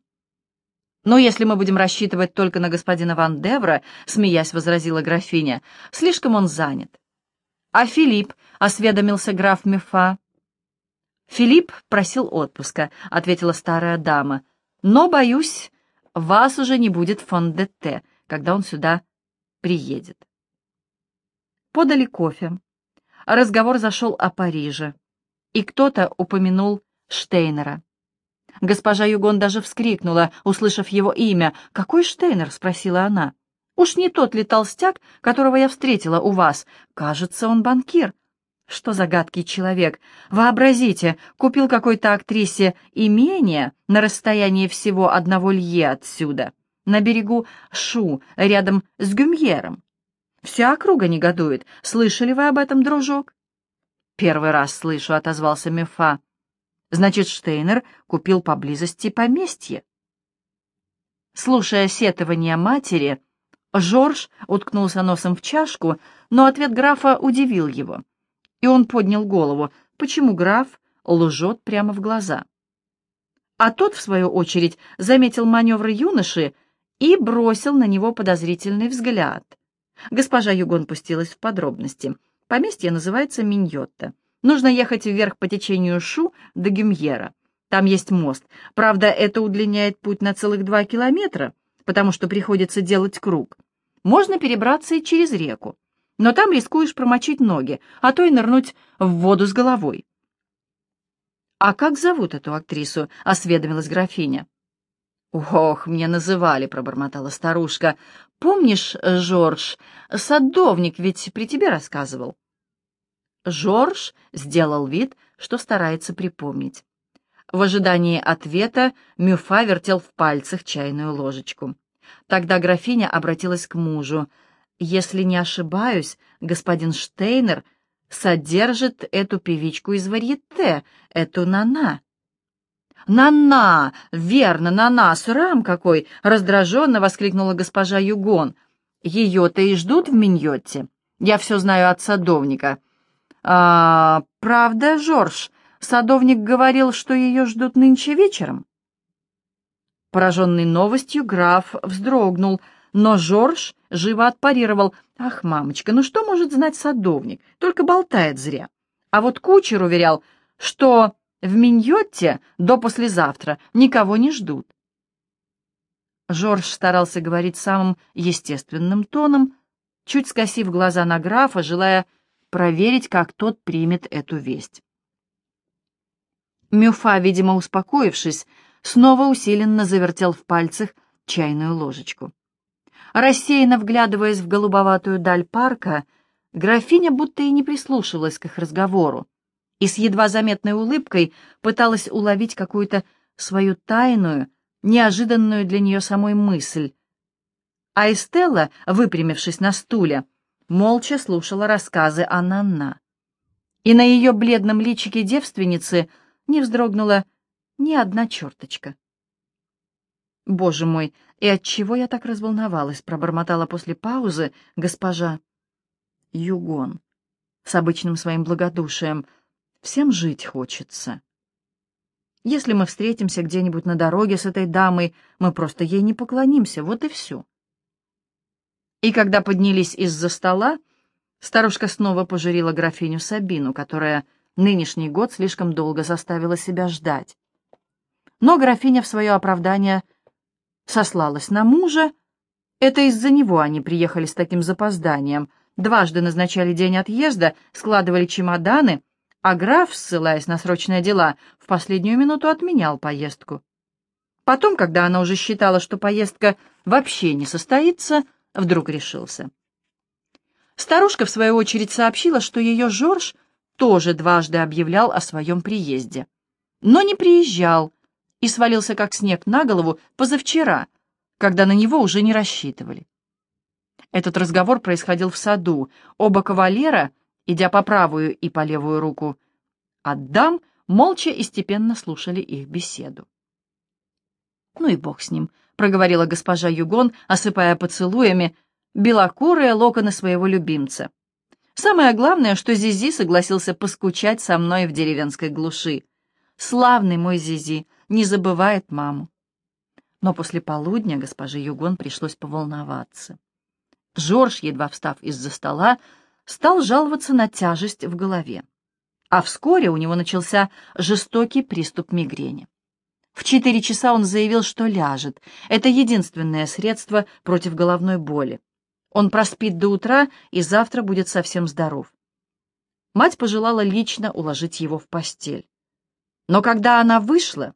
«Но если мы будем рассчитывать только на господина Ван Девра», — смеясь возразила графиня, — «слишком он занят». «А Филипп?» — осведомился граф Мефа. «Филипп просил отпуска», — ответила старая дама. «Но, боюсь, вас уже не будет фон Детте, когда он сюда приедет». Подали кофе. Разговор зашел о Париже, и кто-то упомянул Штейнера. Госпожа Югон даже вскрикнула, услышав его имя. «Какой Штейнер?» — спросила она. «Уж не тот ли толстяк, которого я встретила у вас? Кажется, он банкир». Что за гадкий человек? Вообразите, купил какой-то актрисе имение на расстоянии всего одного лье отсюда, на берегу Шу, рядом с Гюмьером. Вся округа негодует. Слышали вы об этом, дружок? Первый раз слышу, — отозвался Мефа. Значит, Штейнер купил поблизости поместье. Слушая сетование матери, Жорж уткнулся носом в чашку, но ответ графа удивил его, и он поднял голову, почему граф лжет прямо в глаза. А тот, в свою очередь, заметил маневры юноши и бросил на него подозрительный взгляд. Госпожа Югон пустилась в подробности. Поместье называется Миньотта. Нужно ехать вверх по течению Шу до Гюмьера. Там есть мост. Правда, это удлиняет путь на целых два километра, потому что приходится делать круг. Можно перебраться и через реку, но там рискуешь промочить ноги, а то и нырнуть в воду с головой. «А как зовут эту актрису?» — осведомилась графиня. «Ох, мне называли», — пробормотала старушка. «Помнишь, Жорж, садовник ведь при тебе рассказывал?» Жорж сделал вид, что старается припомнить. В ожидании ответа Мюфа вертел в пальцах чайную ложечку. Тогда графиня обратилась к мужу. «Если не ошибаюсь, господин Штейнер содержит эту певичку из варьете, эту Нана». «Нана! Верно, Нана! Срам какой!» — раздраженно воскликнула госпожа Югон. «Ее-то и ждут в Миньотте. Я все знаю от садовника. «А, правда, Жорж, садовник говорил, что ее ждут нынче вечером?» Пораженный новостью, граф вздрогнул, но Жорж живо отпарировал. «Ах, мамочка, ну что может знать садовник? Только болтает зря. А вот кучер уверял, что в Миньотте до послезавтра никого не ждут». Жорж старался говорить самым естественным тоном, чуть скосив глаза на графа, желая проверить, как тот примет эту весть. Мюфа, видимо, успокоившись, снова усиленно завертел в пальцах чайную ложечку. Рассеянно вглядываясь в голубоватую даль парка, графиня будто и не прислушивалась к их разговору и с едва заметной улыбкой пыталась уловить какую-то свою тайную, неожиданную для нее самой мысль. А Эстелла, выпрямившись на стуле, молча слушала рассказы о Нанна. И на ее бледном личике девственницы не вздрогнула ни одна черточка. «Боже мой, и от чего я так разволновалась?» — пробормотала после паузы госпожа Югон с обычным своим благодушием. «Всем жить хочется. Если мы встретимся где-нибудь на дороге с этой дамой, мы просто ей не поклонимся, вот и все». И когда поднялись из-за стола, старушка снова пожурила графиню Сабину, которая нынешний год слишком долго заставила себя ждать. Но графиня в свое оправдание сослалась на мужа. Это из-за него они приехали с таким запозданием. Дважды назначали день отъезда, складывали чемоданы, а граф, ссылаясь на срочные дела, в последнюю минуту отменял поездку. Потом, когда она уже считала, что поездка вообще не состоится, вдруг решился. Старушка, в свою очередь, сообщила, что ее Жорж тоже дважды объявлял о своем приезде, но не приезжал и свалился как снег на голову позавчера, когда на него уже не рассчитывали. Этот разговор происходил в саду. Оба кавалера, идя по правую и по левую руку от дам, молча и степенно слушали их беседу. «Ну и бог с ним», — проговорила госпожа Югон, осыпая поцелуями белокурые локоны своего любимца. «Самое главное, что Зизи согласился поскучать со мной в деревенской глуши. Славный мой Зизи, не забывает маму». Но после полудня госпоже Югон пришлось поволноваться. Жорж, едва встав из-за стола, стал жаловаться на тяжесть в голове. А вскоре у него начался жестокий приступ мигрени. В четыре часа он заявил, что ляжет. Это единственное средство против головной боли. Он проспит до утра и завтра будет совсем здоров. Мать пожелала лично уложить его в постель. Но когда она вышла,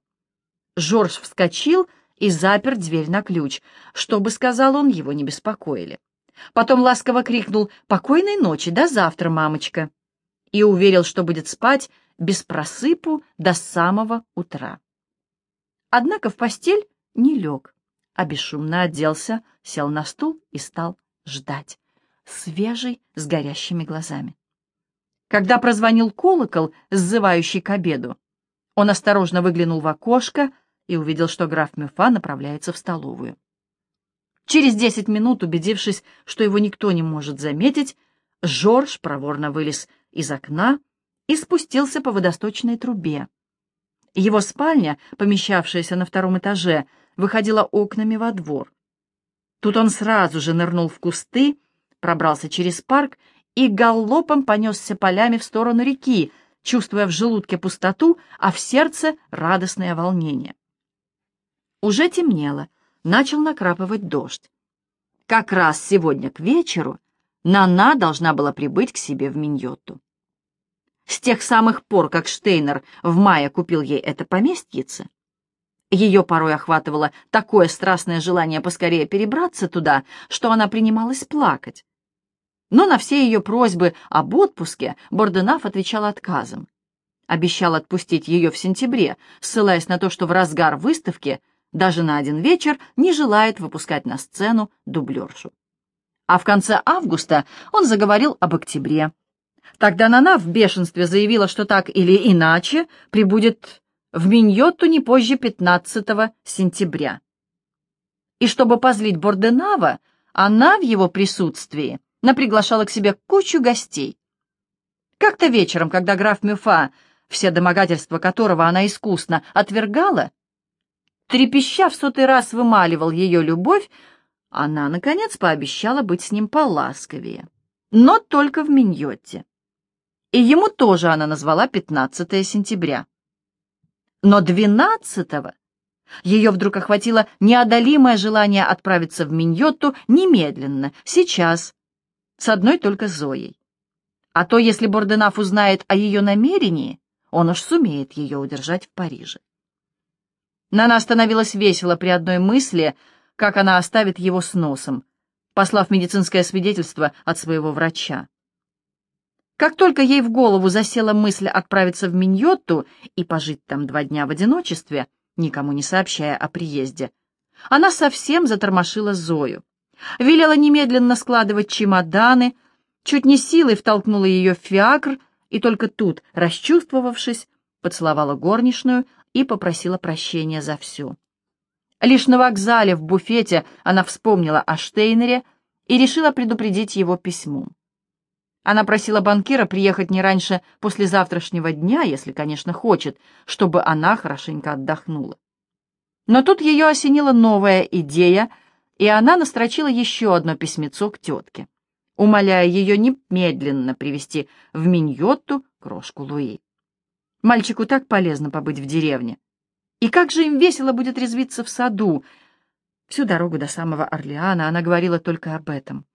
Жорж вскочил и запер дверь на ключ, чтобы, сказал он, его не беспокоили. Потом ласково крикнул «Покойной ночи, до завтра, мамочка!» и уверил, что будет спать без просыпу до самого утра. Однако в постель не лег, а бесшумно оделся, сел на стул и стал ждать, свежий, с горящими глазами. Когда прозвонил колокол, сзывающий к обеду, он осторожно выглянул в окошко и увидел, что граф Мюфа направляется в столовую. Через десять минут, убедившись, что его никто не может заметить, Жорж проворно вылез из окна и спустился по водосточной трубе. Его спальня, помещавшаяся на втором этаже, выходила окнами во двор. Тут он сразу же нырнул в кусты, пробрался через парк и галлопом понесся полями в сторону реки, чувствуя в желудке пустоту, а в сердце радостное волнение. Уже темнело, начал накрапывать дождь. Как раз сегодня к вечеру Нана должна была прибыть к себе в Миньотту. С тех самых пор, как Штейнер в мае купил ей это поместьице, ее порой охватывало такое страстное желание поскорее перебраться туда, что она принималась плакать. Но на все ее просьбы об отпуске Борденаф отвечал отказом. Обещал отпустить ее в сентябре, ссылаясь на то, что в разгар выставки даже на один вечер не желает выпускать на сцену дублершу. А в конце августа он заговорил об октябре, Тогда Нана в бешенстве заявила, что так или иначе прибудет в Миньотту не позже 15 сентября. И чтобы позлить Борденава, она в его присутствии наприглашала к себе кучу гостей. Как-то вечером, когда граф Мюфа, все домогательства которого она искусно отвергала, трепеща в сотый раз вымаливал ее любовь, она, наконец, пообещала быть с ним поласковее, но только в Миньотте и ему тоже она назвала 15 сентября. Но 12-го ее вдруг охватило неодолимое желание отправиться в Миньотту немедленно, сейчас, с одной только Зоей. А то, если Борденаф узнает о ее намерении, он уж сумеет ее удержать в Париже. Нана становилась весело при одной мысли, как она оставит его с носом, послав медицинское свидетельство от своего врача. Как только ей в голову засела мысль отправиться в Миньотту и пожить там два дня в одиночестве, никому не сообщая о приезде, она совсем затормошила Зою. Велела немедленно складывать чемоданы, чуть не силой втолкнула ее в фиакр и только тут, расчувствовавшись, поцеловала горничную и попросила прощения за все. Лишь на вокзале в буфете она вспомнила о Штейнере и решила предупредить его письмом. Она просила банкира приехать не раньше послезавтрашнего дня, если, конечно, хочет, чтобы она хорошенько отдохнула. Но тут ее осенила новая идея, и она настрочила еще одно письмецо к тетке, умоляя ее немедленно привести в Миньотту крошку Луи. Мальчику так полезно побыть в деревне. И как же им весело будет резвиться в саду. Всю дорогу до самого Орлеана она говорила только об этом.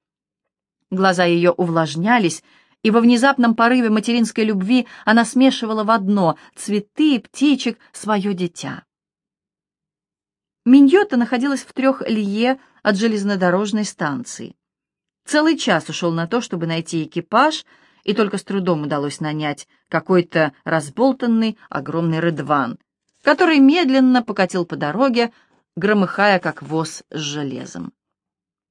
Глаза ее увлажнялись, и во внезапном порыве материнской любви она смешивала в одно цветы, птичек, свое дитя. Миньота находилась в трех лье от железнодорожной станции. Целый час ушел на то, чтобы найти экипаж, и только с трудом удалось нанять какой-то разболтанный огромный рыдван, который медленно покатил по дороге, громыхая, как воз с железом.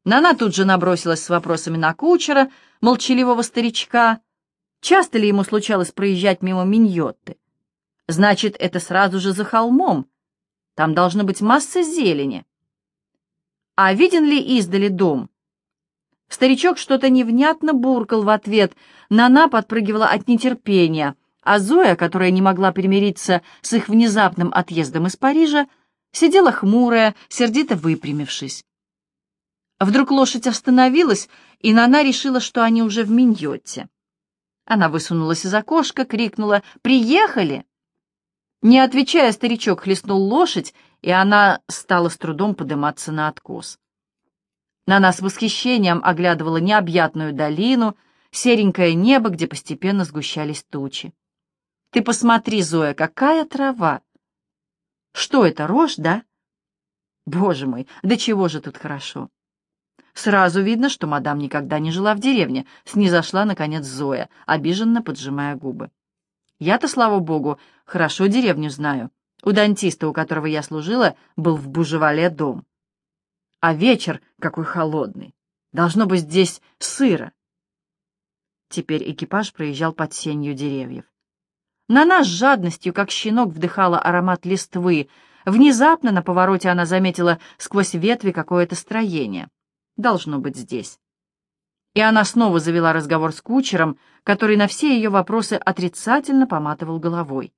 Нана тут же набросилась с вопросами на кучера, молчаливого старичка. Часто ли ему случалось проезжать мимо Миньотты? Значит, это сразу же за холмом. Там должна быть масса зелени. А виден ли издали дом? Старичок что-то невнятно буркал в ответ. Нана подпрыгивала от нетерпения, а Зоя, которая не могла примириться с их внезапным отъездом из Парижа, сидела хмурая, сердито выпрямившись. Вдруг лошадь остановилась, и Нана решила, что они уже в Миньотте. Она высунулась из окошка, крикнула «Приехали!». Не отвечая, старичок хлестнул лошадь, и она стала с трудом подниматься на откос. На нас с восхищением оглядывала необъятную долину, серенькое небо, где постепенно сгущались тучи. «Ты посмотри, Зоя, какая трава!» «Что это, рожь, да?» «Боже мой, да чего же тут хорошо!» Сразу видно, что мадам никогда не жила в деревне, снизошла, наконец, Зоя, обиженно поджимая губы. «Я-то, слава богу, хорошо деревню знаю. У дантиста, у которого я служила, был в Бужевале дом. А вечер какой холодный. Должно быть здесь сыро. Теперь экипаж проезжал под сенью деревьев. На нас жадностью, как щенок, вдыхала аромат листвы. Внезапно на повороте она заметила сквозь ветви какое-то строение. Должно быть здесь. И она снова завела разговор с кучером, который на все ее вопросы отрицательно поматывал головой.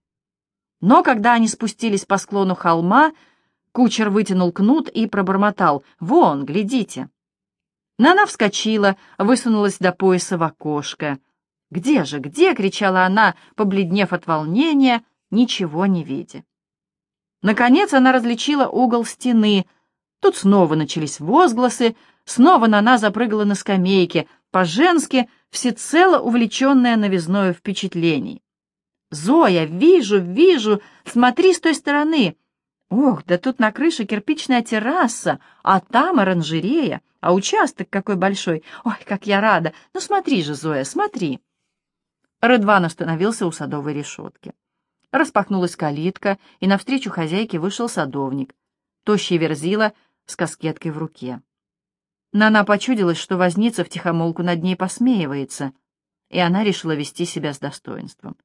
Но когда они спустились по склону холма, Кучер вытянул кнут и пробормотал. «Вон, глядите!» Нана вскочила, высунулась до пояса в окошко. «Где же, где?» — кричала она, побледнев от волнения, ничего не видя. Наконец она различила угол стены. Тут снова начались возгласы, снова Нана запрыгала на скамейке, по-женски, всецело увлеченная новизною впечатлений. «Зоя, вижу, вижу! Смотри с той стороны!» Ох, да тут на крыше кирпичная терраса, а там оранжерея, а участок какой большой. Ой, как я рада! Ну смотри же, Зоя, смотри!» Редван остановился у садовой решетки. Распахнулась калитка, и навстречу хозяйке вышел садовник, тощий верзила с каскеткой в руке. Нана почудилась, что возница втихомолку над ней посмеивается, и она решила вести себя с достоинством.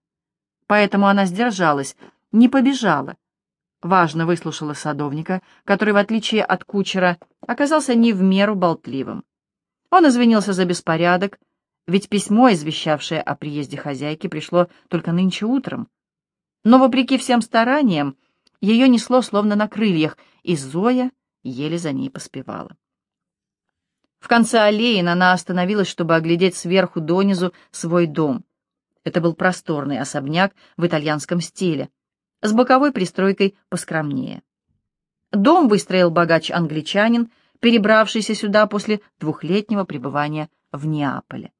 Поэтому она сдержалась, не побежала, важно выслушала садовника, который, в отличие от кучера, оказался не в меру болтливым. Он извинился за беспорядок, ведь письмо, извещавшее о приезде хозяйки, пришло только нынче утром. Но, вопреки всем стараниям, ее несло словно на крыльях, и Зоя еле за ней поспевала. В конце аллеи она остановилась, чтобы оглядеть сверху донизу свой дом. Это был просторный особняк в итальянском стиле, с боковой пристройкой поскромнее. Дом выстроил богач-англичанин, перебравшийся сюда после двухлетнего пребывания в Неаполе.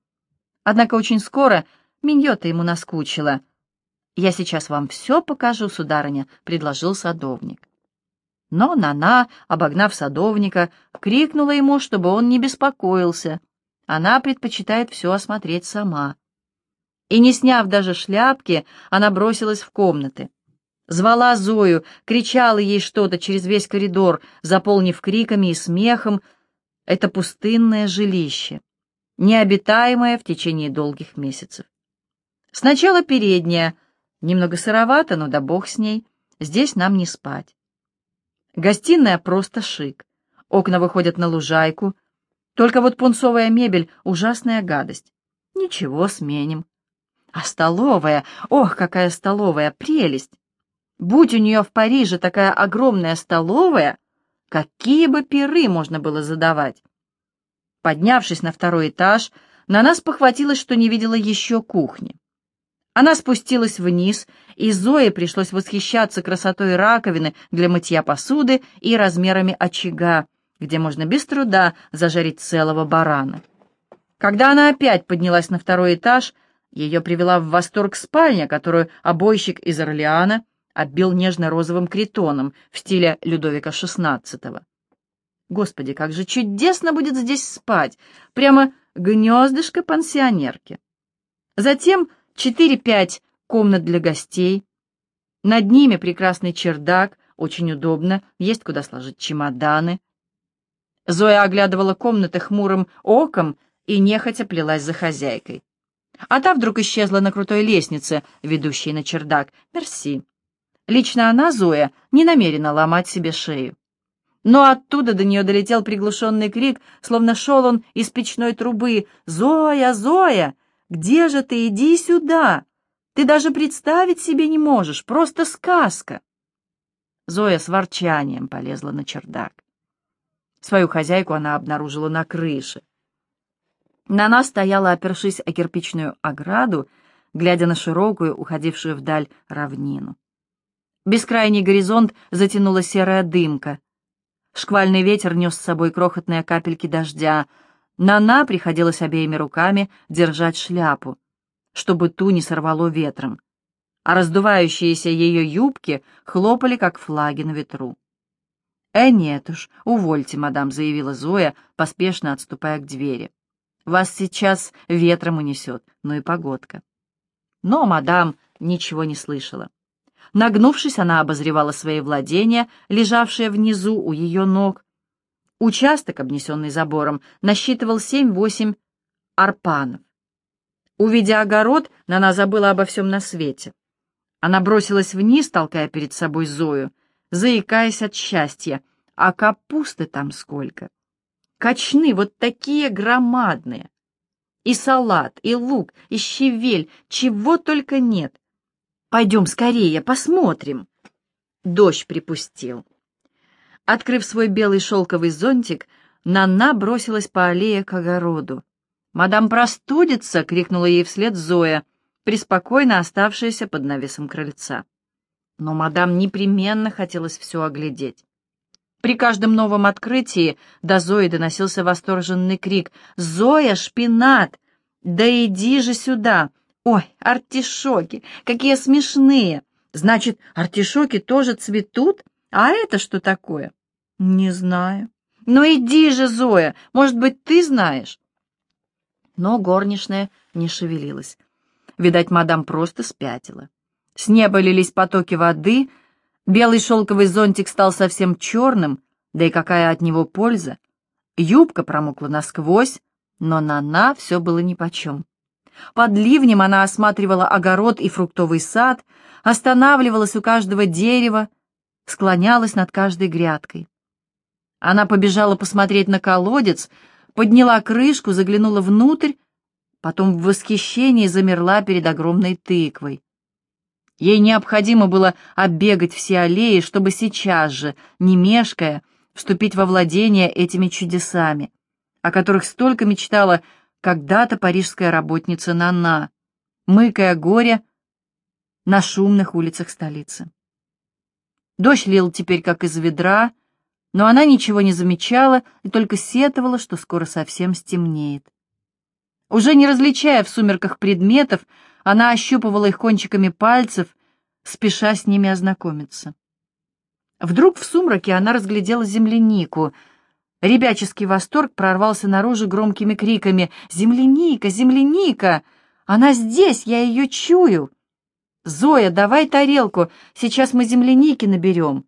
Однако очень скоро Миньота ему наскучила. «Я сейчас вам все покажу, сударыня», — предложил садовник. Но Нана, обогнав садовника, крикнула ему, чтобы он не беспокоился. Она предпочитает все осмотреть сама. И, не сняв даже шляпки, она бросилась в комнаты. Звала Зою, кричала ей что-то через весь коридор, заполнив криками и смехом это пустынное жилище, необитаемое в течение долгих месяцев. Сначала передняя, немного сыровато, но да бог с ней, здесь нам не спать. Гостиная просто шик, окна выходят на лужайку, только вот пунцовая мебель — ужасная гадость. Ничего, сменим. А столовая, ох, какая столовая, прелесть! Будь у нее в Париже такая огромная столовая, какие бы пиры можно было задавать. Поднявшись на второй этаж, на нас похватилось, что не видела еще кухни. Она спустилась вниз, и Зое пришлось восхищаться красотой раковины для мытья посуды и размерами очага, где можно без труда зажарить целого барана. Когда она опять поднялась на второй этаж, ее привела в восторг спальня, которую обойщик из Орлеана оббил нежно-розовым критоном в стиле Людовика XVI. Господи, как же чудесно будет здесь спать! Прямо гнездышко пансионерки. Затем четыре-пять комнат для гостей. Над ними прекрасный чердак, очень удобно, есть куда сложить чемоданы. Зоя оглядывала комнаты хмурым оком и нехотя плелась за хозяйкой. А та вдруг исчезла на крутой лестнице, ведущей на чердак. Мерси. Лично она, Зоя, не намерена ломать себе шею. Но оттуда до нее долетел приглушенный крик, словно шел он из печной трубы. «Зоя, Зоя, где же ты? Иди сюда! Ты даже представить себе не можешь, просто сказка!» Зоя с ворчанием полезла на чердак. Свою хозяйку она обнаружила на крыше. Нана стояла, опершись о кирпичную ограду, глядя на широкую, уходившую вдаль равнину. Бескрайний горизонт затянула серая дымка. Шквальный ветер нес с собой крохотные капельки дождя. Нана приходилось обеими руками держать шляпу, чтобы ту не сорвало ветром, а раздувающиеся ее юбки хлопали, как флаги на ветру. «Э, нет уж, увольте, мадам», — заявила Зоя, поспешно отступая к двери. «Вас сейчас ветром унесет, ну и погодка». Но мадам ничего не слышала. Нагнувшись, она обозревала свои владения, лежавшие внизу у ее ног. Участок, обнесенный забором, насчитывал семь-восемь арпанов. Увидя огород, Нана забыла обо всем на свете. Она бросилась вниз, толкая перед собой Зою, заикаясь от счастья. А капусты там сколько! Кочны вот такие громадные! И салат, и лук, и щавель, чего только нет. Пойдем скорее, посмотрим. Дождь припустил. Открыв свой белый шелковый зонтик, Нана бросилась по аллее к огороду. «Мадам простудится!» — крикнула ей вслед Зоя, преспокойно оставшаяся под навесом крыльца. Но мадам непременно хотелось все оглядеть. При каждом новом открытии до Зои доносился восторженный крик «Зоя, шпинат! Да иди же сюда!» Ой, артишоки, какие смешные! Значит, артишоки тоже цветут? А это что такое? Не знаю. Ну иди же, Зоя, может быть, ты знаешь? Но горничная не шевелилась. Видать, мадам просто спятила. С неба лились потоки воды, белый шелковый зонтик стал совсем черным, да и какая от него польза? Юбка промокла насквозь, но на на все было нипочем. Под ливнем она осматривала огород и фруктовый сад, останавливалась у каждого дерева, склонялась над каждой грядкой. Она побежала посмотреть на колодец, подняла крышку, заглянула внутрь, потом в восхищении замерла перед огромной тыквой. Ей необходимо было оббегать все аллеи, чтобы сейчас же, не мешкая, вступить во владение этими чудесами, о которых столько мечтала когда-то парижская работница Нана, мыкая горе на шумных улицах столицы. Дождь лил теперь как из ведра, но она ничего не замечала и только сетовала, что скоро совсем стемнеет. Уже не различая в сумерках предметов, она ощупывала их кончиками пальцев, спеша с ними ознакомиться. Вдруг в сумраке она разглядела землянику — Ребяческий восторг прорвался наружу громкими криками «Земляника! Земляника! Она здесь! Я ее чую!» «Зоя, давай тарелку! Сейчас мы земляники наберем!»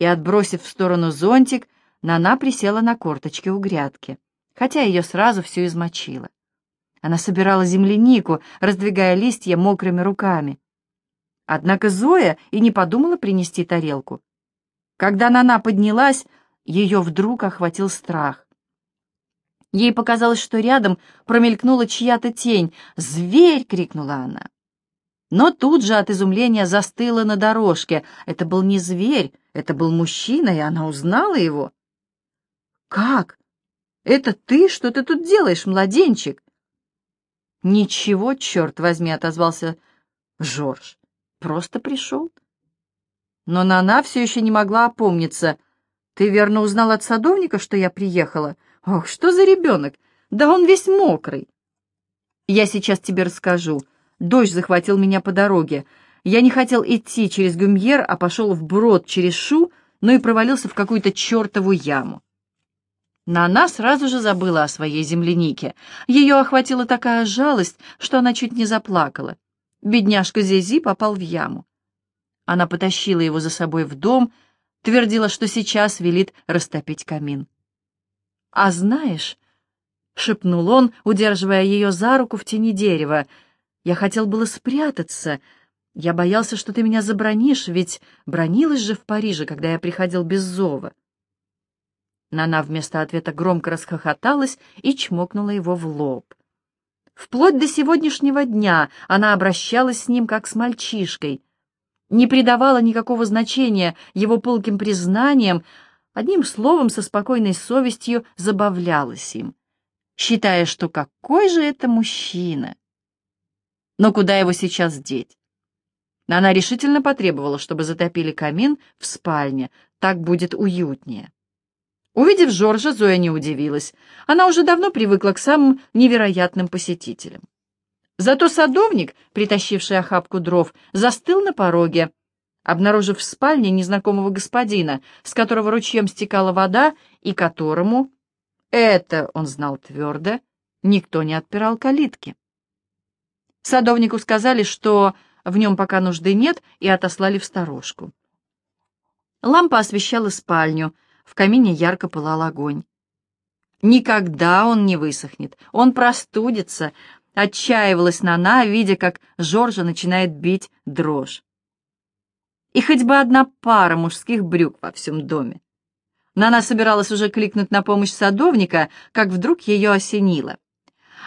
И, отбросив в сторону зонтик, Нана присела на корточки у грядки, хотя ее сразу все измочило. Она собирала землянику, раздвигая листья мокрыми руками. Однако Зоя и не подумала принести тарелку. Когда Нана поднялась, ее вдруг охватил страх. Ей показалось, что рядом промелькнула чья-то тень. «Зверь!» — крикнула она. Но тут же от изумления застыла на дорожке. Это был не зверь, это был мужчина, и она узнала его. «Как? Это ты? Что ты тут делаешь, младенчик?» «Ничего, черт возьми», — отозвался Жорж. «Просто пришел». Но Нана все еще не могла опомниться — ты верно узнал от садовника, что я приехала? Ох, что за ребенок? Да он весь мокрый. Я сейчас тебе расскажу. Дождь захватил меня по дороге. Я не хотел идти через Гюмьер, а пошел вброд через Шу, но и провалился в какую-то чертову яму. Нана сразу же забыла о своей землянике. Ее охватила такая жалость, что она чуть не заплакала. Бедняжка Зези попал в яму. Она потащила его за собой в дом, твердила, что сейчас велит растопить камин. «А знаешь...» — шепнул он, удерживая ее за руку в тени дерева. «Я хотел было спрятаться. Я боялся, что ты меня забронишь, ведь бронилась же в Париже, когда я приходил без зова». Нана вместо ответа громко расхохоталась и чмокнула его в лоб. Вплоть до сегодняшнего дня она обращалась с ним как с мальчишкой, не придавала никакого значения его пылким признаниям, одним словом, со спокойной совестью забавлялась им, считая, что какой же это мужчина. Но куда его сейчас деть? Она решительно потребовала, чтобы затопили камин в спальне, так будет уютнее. Увидев Жоржа, Зоя не удивилась. Она уже давно привыкла к самым невероятным посетителям. Зато садовник, притащивший охапку дров, застыл на пороге, обнаружив в спальне незнакомого господина, с которого ручьем стекала вода, и которому, это он знал твердо, никто не отпирал калитки. Садовнику сказали, что в нем пока нужды нет, и отослали в сторожку. Лампа освещала спальню — в камине ярко пылал огонь. Никогда он не высохнет, он простудится, отчаивалась Нана, видя, как Жоржа начинает бить дрожь. И хоть бы одна пара мужских брюк во всем доме. Нана собиралась уже кликнуть на помощь садовника, как вдруг ее осенило.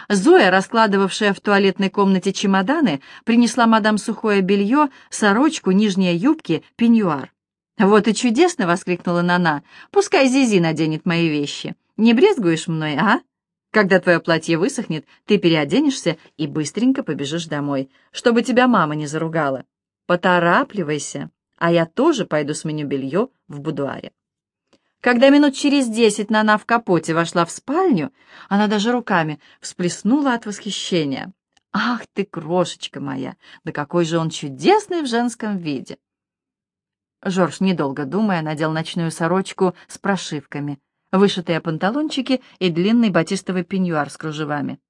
Зоя, раскладывавшая в туалетной комнате чемоданы, принесла мадам сухое белье, сорочку, нижние юбки, пеньюар. «Вот и чудесно!» — воскликнула Нана. «Пускай Зизи наденет мои вещи. Не брезгуешь мной, а? Когда твое платье высохнет, ты переоденешься и быстренько побежишь домой, чтобы тебя мама не заругала. Поторапливайся, а я тоже пойду сменю белье в будуаре». Когда минут через десять Нана в капоте вошла в спальню, она даже руками всплеснула от восхищения. «Ах ты, крошечка моя! Да какой же он чудесный в женском виде!» Жорж, недолго думая, надел ночную сорочку с прошивками, вышитые панталончики и длинный батистовый пеньюар с кружевами.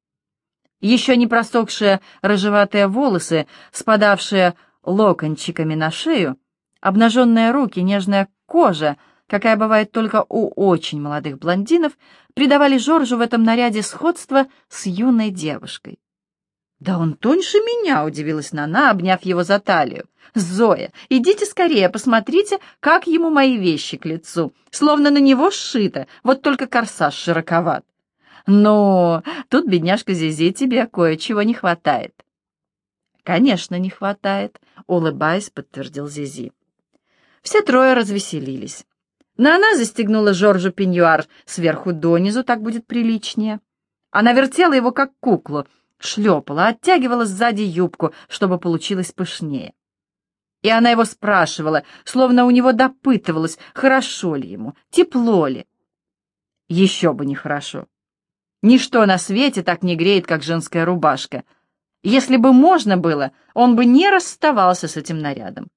Еще не просохшие рыжеватые волосы, спадавшие локончиками на шею, обнаженные руки, нежная кожа, какая бывает только у очень молодых блондинов, придавали Жоржу в этом наряде сходство с юной девушкой. «Да он тоньше меня!» — удивилась Нана, обняв его за талию. «Зоя, идите скорее, посмотрите, как ему мои вещи к лицу, словно на него сшито, вот только корсаж широковат. Но тут, бедняжка Зизи, тебе кое-чего не хватает». «Конечно, не хватает», — улыбаясь, подтвердил Зизи. Все трое развеселились. Нана застегнула Жоржу пеньюар сверху донизу, так будет приличнее. Она вертела его, как куклу — шлепала, оттягивала сзади юбку, чтобы получилось пышнее. И она его спрашивала, словно у него допытывалась, хорошо ли ему, тепло ли. Еще бы не хорошо. Ничто на свете так не греет, как женская рубашка. Если бы можно было, он бы не расставался с этим нарядом.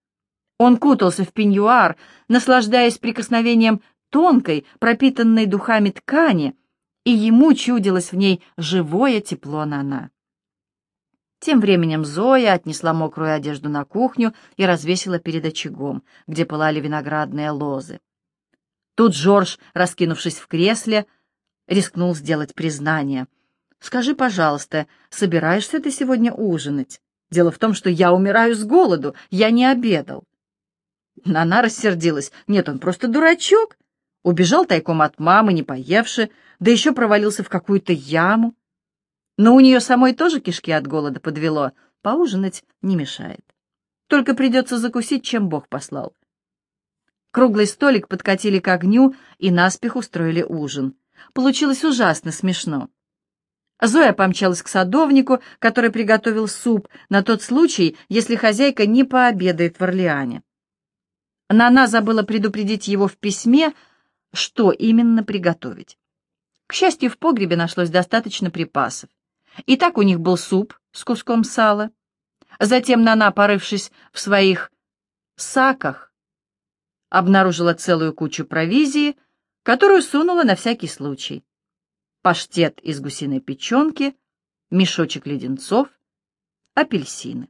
Он кутался в пеньюар, наслаждаясь прикосновением тонкой, пропитанной духами ткани, и ему чудилось в ней живое тепло Нана. Тем временем Зоя отнесла мокрую одежду на кухню и развесила перед очагом, где пылали виноградные лозы. Тут Жорж, раскинувшись в кресле, рискнул сделать признание. «Скажи, пожалуйста, собираешься ты сегодня ужинать? Дело в том, что я умираю с голоду, я не обедал». Нана рассердилась. «Нет, он просто дурачок. Убежал тайком от мамы, не поевши, да еще провалился в какую-то яму. Но у нее самой тоже кишки от голода подвело, поужинать не мешает. Только придется закусить, чем Бог послал. Круглый столик подкатили к огню и наспех устроили ужин. Получилось ужасно смешно. Зоя помчалась к садовнику, который приготовил суп на тот случай, если хозяйка не пообедает в Орлеане. Нана забыла предупредить его в письме, что именно приготовить. К счастью, в погребе нашлось достаточно припасов. И так у них был суп с куском сала. Затем Нана, порывшись в своих саках, обнаружила целую кучу провизии, которую сунула на всякий случай. Паштет из гусиной печенки, мешочек леденцов, апельсины.